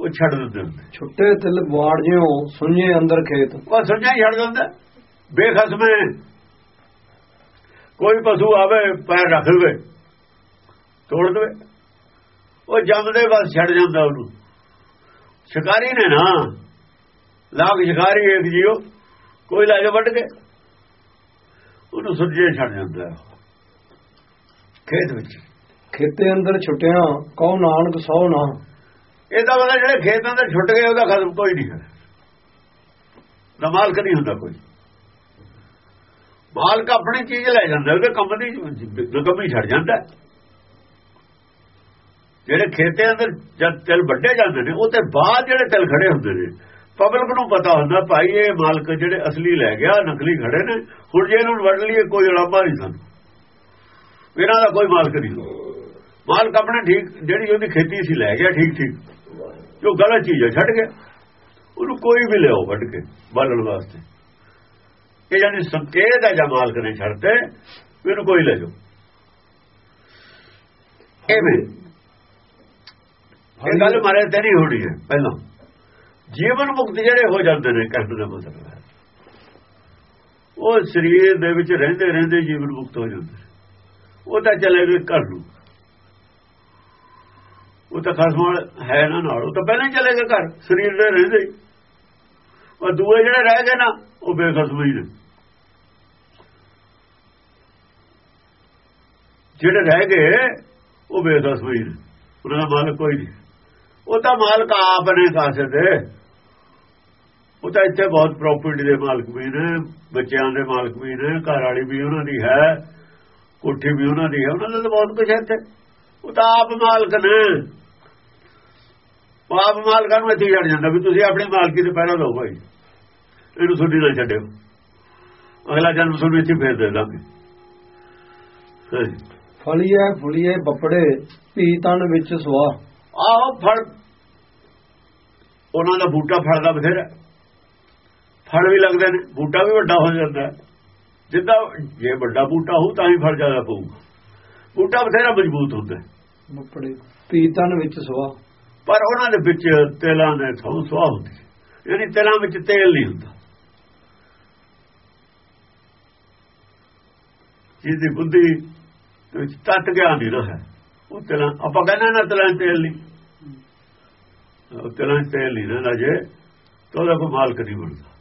[SPEAKER 2] ਉਹ ਛੱਡ ਦਿੰਦੇ ਹੁੰਦੇ।
[SPEAKER 1] ਛੋਟੇ ਤਿਲ ਬੁਆੜ ਜਿਉ ਸੁਣੀਏ ਅੰਦਰ ਖੇਤ।
[SPEAKER 2] ਉਹ ਸੱਜਾ ਛੱਡ ਦਿੰਦਾ। ਬੇਖਸਮੇ ਕੋਈ ਪਸ਼ੂ ਆਵੇ ਪੈਰ ਰੱਖ ਲਵੇ ਤੋੜ ਦੇਵੇ। ਉਹ ਜੰਮਦੇ ਬਸ ਛੱਡ ਜਾਂਦਾ ਉਹਨੂੰ। ਸ਼ਿਕਾਰੀ ਨੇ ਨਾ ਲਾਗ ਸ਼ਿਕਾਰੀ ਇੱਕ ਜੀਓ ਕੋਈ ਲੈ ਜਾ ਵੱਢ ਕੇ। ਉਹਨੂੰ ਸੁੱਜੇ ਛੱਡ ਜਾਂਦਾ ਖੇਤ ਵਿੱਚ।
[SPEAKER 1] ਖੇਤੇ ਅੰਦਰ ਛੁੱਟਿਆਂ ਕਉ ਨਾਨਕ ਸੌ ਨਾ।
[SPEAKER 2] ਇਹਦਾ ਮਤਲਬ ਜਿਹੜੇ ਖੇਤਾਂ ਦੇ ਛੁੱਟ ਗਏ ਉਹਦਾ ਖਤਮ ਕੋਈ ਨਹੀਂ ਹੈ ਨਾ ਮਾਲਕ ਨਹੀਂ ਹੁੰਦਾ ਕੋਈ। ਮਾਲਕ ਆਪਣੀ ਚੀਜ਼ ਲੈ ਜਾਂਦਾ, ਉਹਦੇ ਕੰਮ ਦੀ ਕੰਮ ਹੀ ਛੱਡ ਜਾਂਦਾ। ਜਿਹੜੇ ਖੇਤੇ ਅੰਦਰ ਜਦ ਤਿਲ ਵੱਡੇ ਜਾਂਦੇ ਨੇ, ਉਹ ਤੇ ਬਾਅਦ ਜਿਹੜੇ ਤਿਲ ਖੜੇ ਹੁੰਦੇ ਨੇ, ਪਬਲਿਕ ਨੂੰ ਪਤਾ ਹੁੰਦਾ, ਭਾਈ, ਇਹ ਮਾਲਕ ਜਿਹੜੇ ਅਸਲੀ ਲੈ ਗਿਆ, ਨਕਲੀ ਖੜੇ ਨੇ, ਹੁਣ ਜੇ ਇਹਨਾਂ ਨੂੰ ਵੱਢ ਲਈਏ, ਕੋਈ ਅਲਾਮਾ ਨਹੀਂ ਸਾਨੂੰ। ਇਹਨਾਂ ਦਾ ਕੋਈ ਮਾਲਕ ਨਹੀਂ ਮਾਲਕ ਆਪਣੇ ਠੀਕ, ਜਿਹੜੀ ਉਹਦੀ ਖੇਤੀ ਸੀ ਲੈ ਗਿਆ, ਠੀਕ ਠੀਕ। ਜੋ ਗਲਤ ਚੀਜ਼ ਹੈ ਛੱਡ ਗਿਆ। ਉਹਨੂੰ ਕੋਈ ਵੀ ਲਿਆਓ ਵੱਢ ਕੇ, ਬਾਲਣ ਵਾਸਤੇ। ਇਹ ਜਾਨੀ ਸੰਕੇਤ ਹੈ ਜਾਂ ਮਾਲਕ ਨੇ ਛੱਡਤੇ ਇਹਨੂੰ ਕੋਈ ਲੈ ਜਾਓ। ਐਵੇਂ। ਇਹ ਗੱਲ ਮਾਰੇ ਤੇ ਨਹੀਂ ਹੋਣੀ ਹੈ ਪਹਿਲਾਂ। ਜੀਵਨ ਮੁਕਤ ਜਿਹੜੇ ਹੋ ਜਾਂਦੇ ਨੇ ਕਹਿਣ ਦਾ ਮਤਲਬ ਹੈ। ਉਹ ਸਰੀਰ ਦੇ ਵਿੱਚ ਰਹਿੰਦੇ ਰਹਿੰਦੇ ਜੀਵਨ ਮੁਕਤ ਹੋ ਜਾਂਦੇ ਉਹ ਤਾਂ ਚਲੇ ਗਏ ਘਰ ਨੂੰ। ਉਹ ਤਾਂ ਖਸਮ ਹੈ ਨਾ ਨਾਲ। ਉਹ ਤਾਂ ਪਹਿਲਾਂ ਹੀ ਚਲੇ ਗਏ ਘਰ ਸਰੀਰ ਦੇ ਰਹਿੰਦੇ ਹੀ। ਉਹ ਦੂਏ ਜਿਹੜੇ ਰਹਿ ਗਏ ਨਾ, ਉਹ ਬੇਖਸਮ ਨੇ ਜਿਹੜੇ ਰਹਿ ਗਏ, ਉਹ ਬੇਖਸਮ ਨੇ ਉਹਨਾਂ ਦਾ ਮਾਲਕ ਕੋਈ ਨਹੀਂ। ਉਹ ਤਾਂ ਮਾਲਕ ਆਪ ਨੇ ਕਾਸੇ ਦੇ ਉਹ ਤਾਂ ਇੱਥੇ ਬਹੁਤ ਪ੍ਰਾਪਰਟੀ ਦੇ ਮਾਲਕ ਵੀ ਨੇ, ਬੱਚਿਆਂ ਦੇ ਮਾਲਕ ਵੀ ਨੇ, ਘਰ ਵਾਲੀ ਵੀ ਉਹਨਾਂ ਦੀ ਹੈ, ਕੋਠੀ ਵੀ ਉਹਨਾਂ ਦੀ ਹੈ। ਉਹਨਾਂ ਦਾ ਤਾਂ ਬਹੁਤ ਕੁਝ ਹੈ ਇੱਥੇ। ਉਹ ਤਾਂ ਆਪ ਮਾਲਕ ਨੇ। ਉਹ ਆਪ ਮਾਲਕਾਂ ਨੂੰ ਇੱਥੇ ਛੱਡ ਜਾਂਦਾ ਵੀ ਤੁਸੀਂ ਆਪਣੀ ਮਾਲਕੀ ਤੇ ਪਹਿਰਾ ਲਓ ਭਾਈ। ਇਹਨੂੰ ਛੁੱਟੀ ਨਾ ਛੱਡਿਓ। ਅਗਲਾ ਜਨਮ ਤੁਹਾਨੂੰ ਇੱਥੇ ਫੇਰ ਦੇ ਦਾਂਗੇ।
[SPEAKER 1] ਫਲੀਏ ਫੁਲੀਏ ਬੱਪੜੇ ਭੀ ਤਨ ਵਿੱਚ ਸਵਾ
[SPEAKER 2] ਆਹੋ ਫਲ। ਉਹਨਾਂ ਦਾ ਬੂਟਾ ਫਲਦਾ ਬਥੇਰਾ। ਫਲ ਵੀ ਲੱਗਦੇ ਨੇ ਬੂਟਾ ਵੀ ਵੱਡਾ ਹੋ ਜਾਂਦਾ। ਹੈ। ਜਿੱਦਾਂ ਜੇ ਵੱਡਾ ਬੂਟਾ ਹੋਊ ਤਾਂ ਹੀ ਫਲ ਜ਼ਿਆਦਾ ਪਊਗਾ। ਬੂਟਾ ਬਥੇਰਾ ਮਜ਼ਬੂਤ ਹੁੰਦਾ। ਹੈ।
[SPEAKER 1] ਬੱਪੜੇ ਭੀ ਤਨ ਵਿੱਚ ਸਵਾ
[SPEAKER 2] ਪਰ ਉਹਨਾਂ ਦੇ ਵਿੱਚ ਤੇਲਾਂ ਦੇ ਥੋਂ ਸੁਆਹ ਹੁੰਦੀ ਯਾਨੀ ਤੇਲਾਂ ਵਿੱਚ ਤੇਲ ਨਹੀਂ ਹੁੰਦਾ। ਜਿਹਦੀ ਬੁੱਧੀ ਵਿੱਚ ਤੱਤ ਗਿਆ ਨਹੀਂ ਰਹਾ। ਉਹ ਤੇਲਾਂ ਆਪਾਂ ਕਹਿੰਦੇ ਨਾ ਤੇਲਾਂ 'ਚ ਤੇਲ ਨਹੀਂ। ਉਹ ਤੇਲਾਂ 'ਚ ਤੇਲ ਨਹੀਂ ਰਹਿੰਦਾ ਜੇ ਤਾਂ ਉਹਦਾ ਕੋਈ ਮਾਲਕ ਨਹੀਂ ਬਣਦਾ।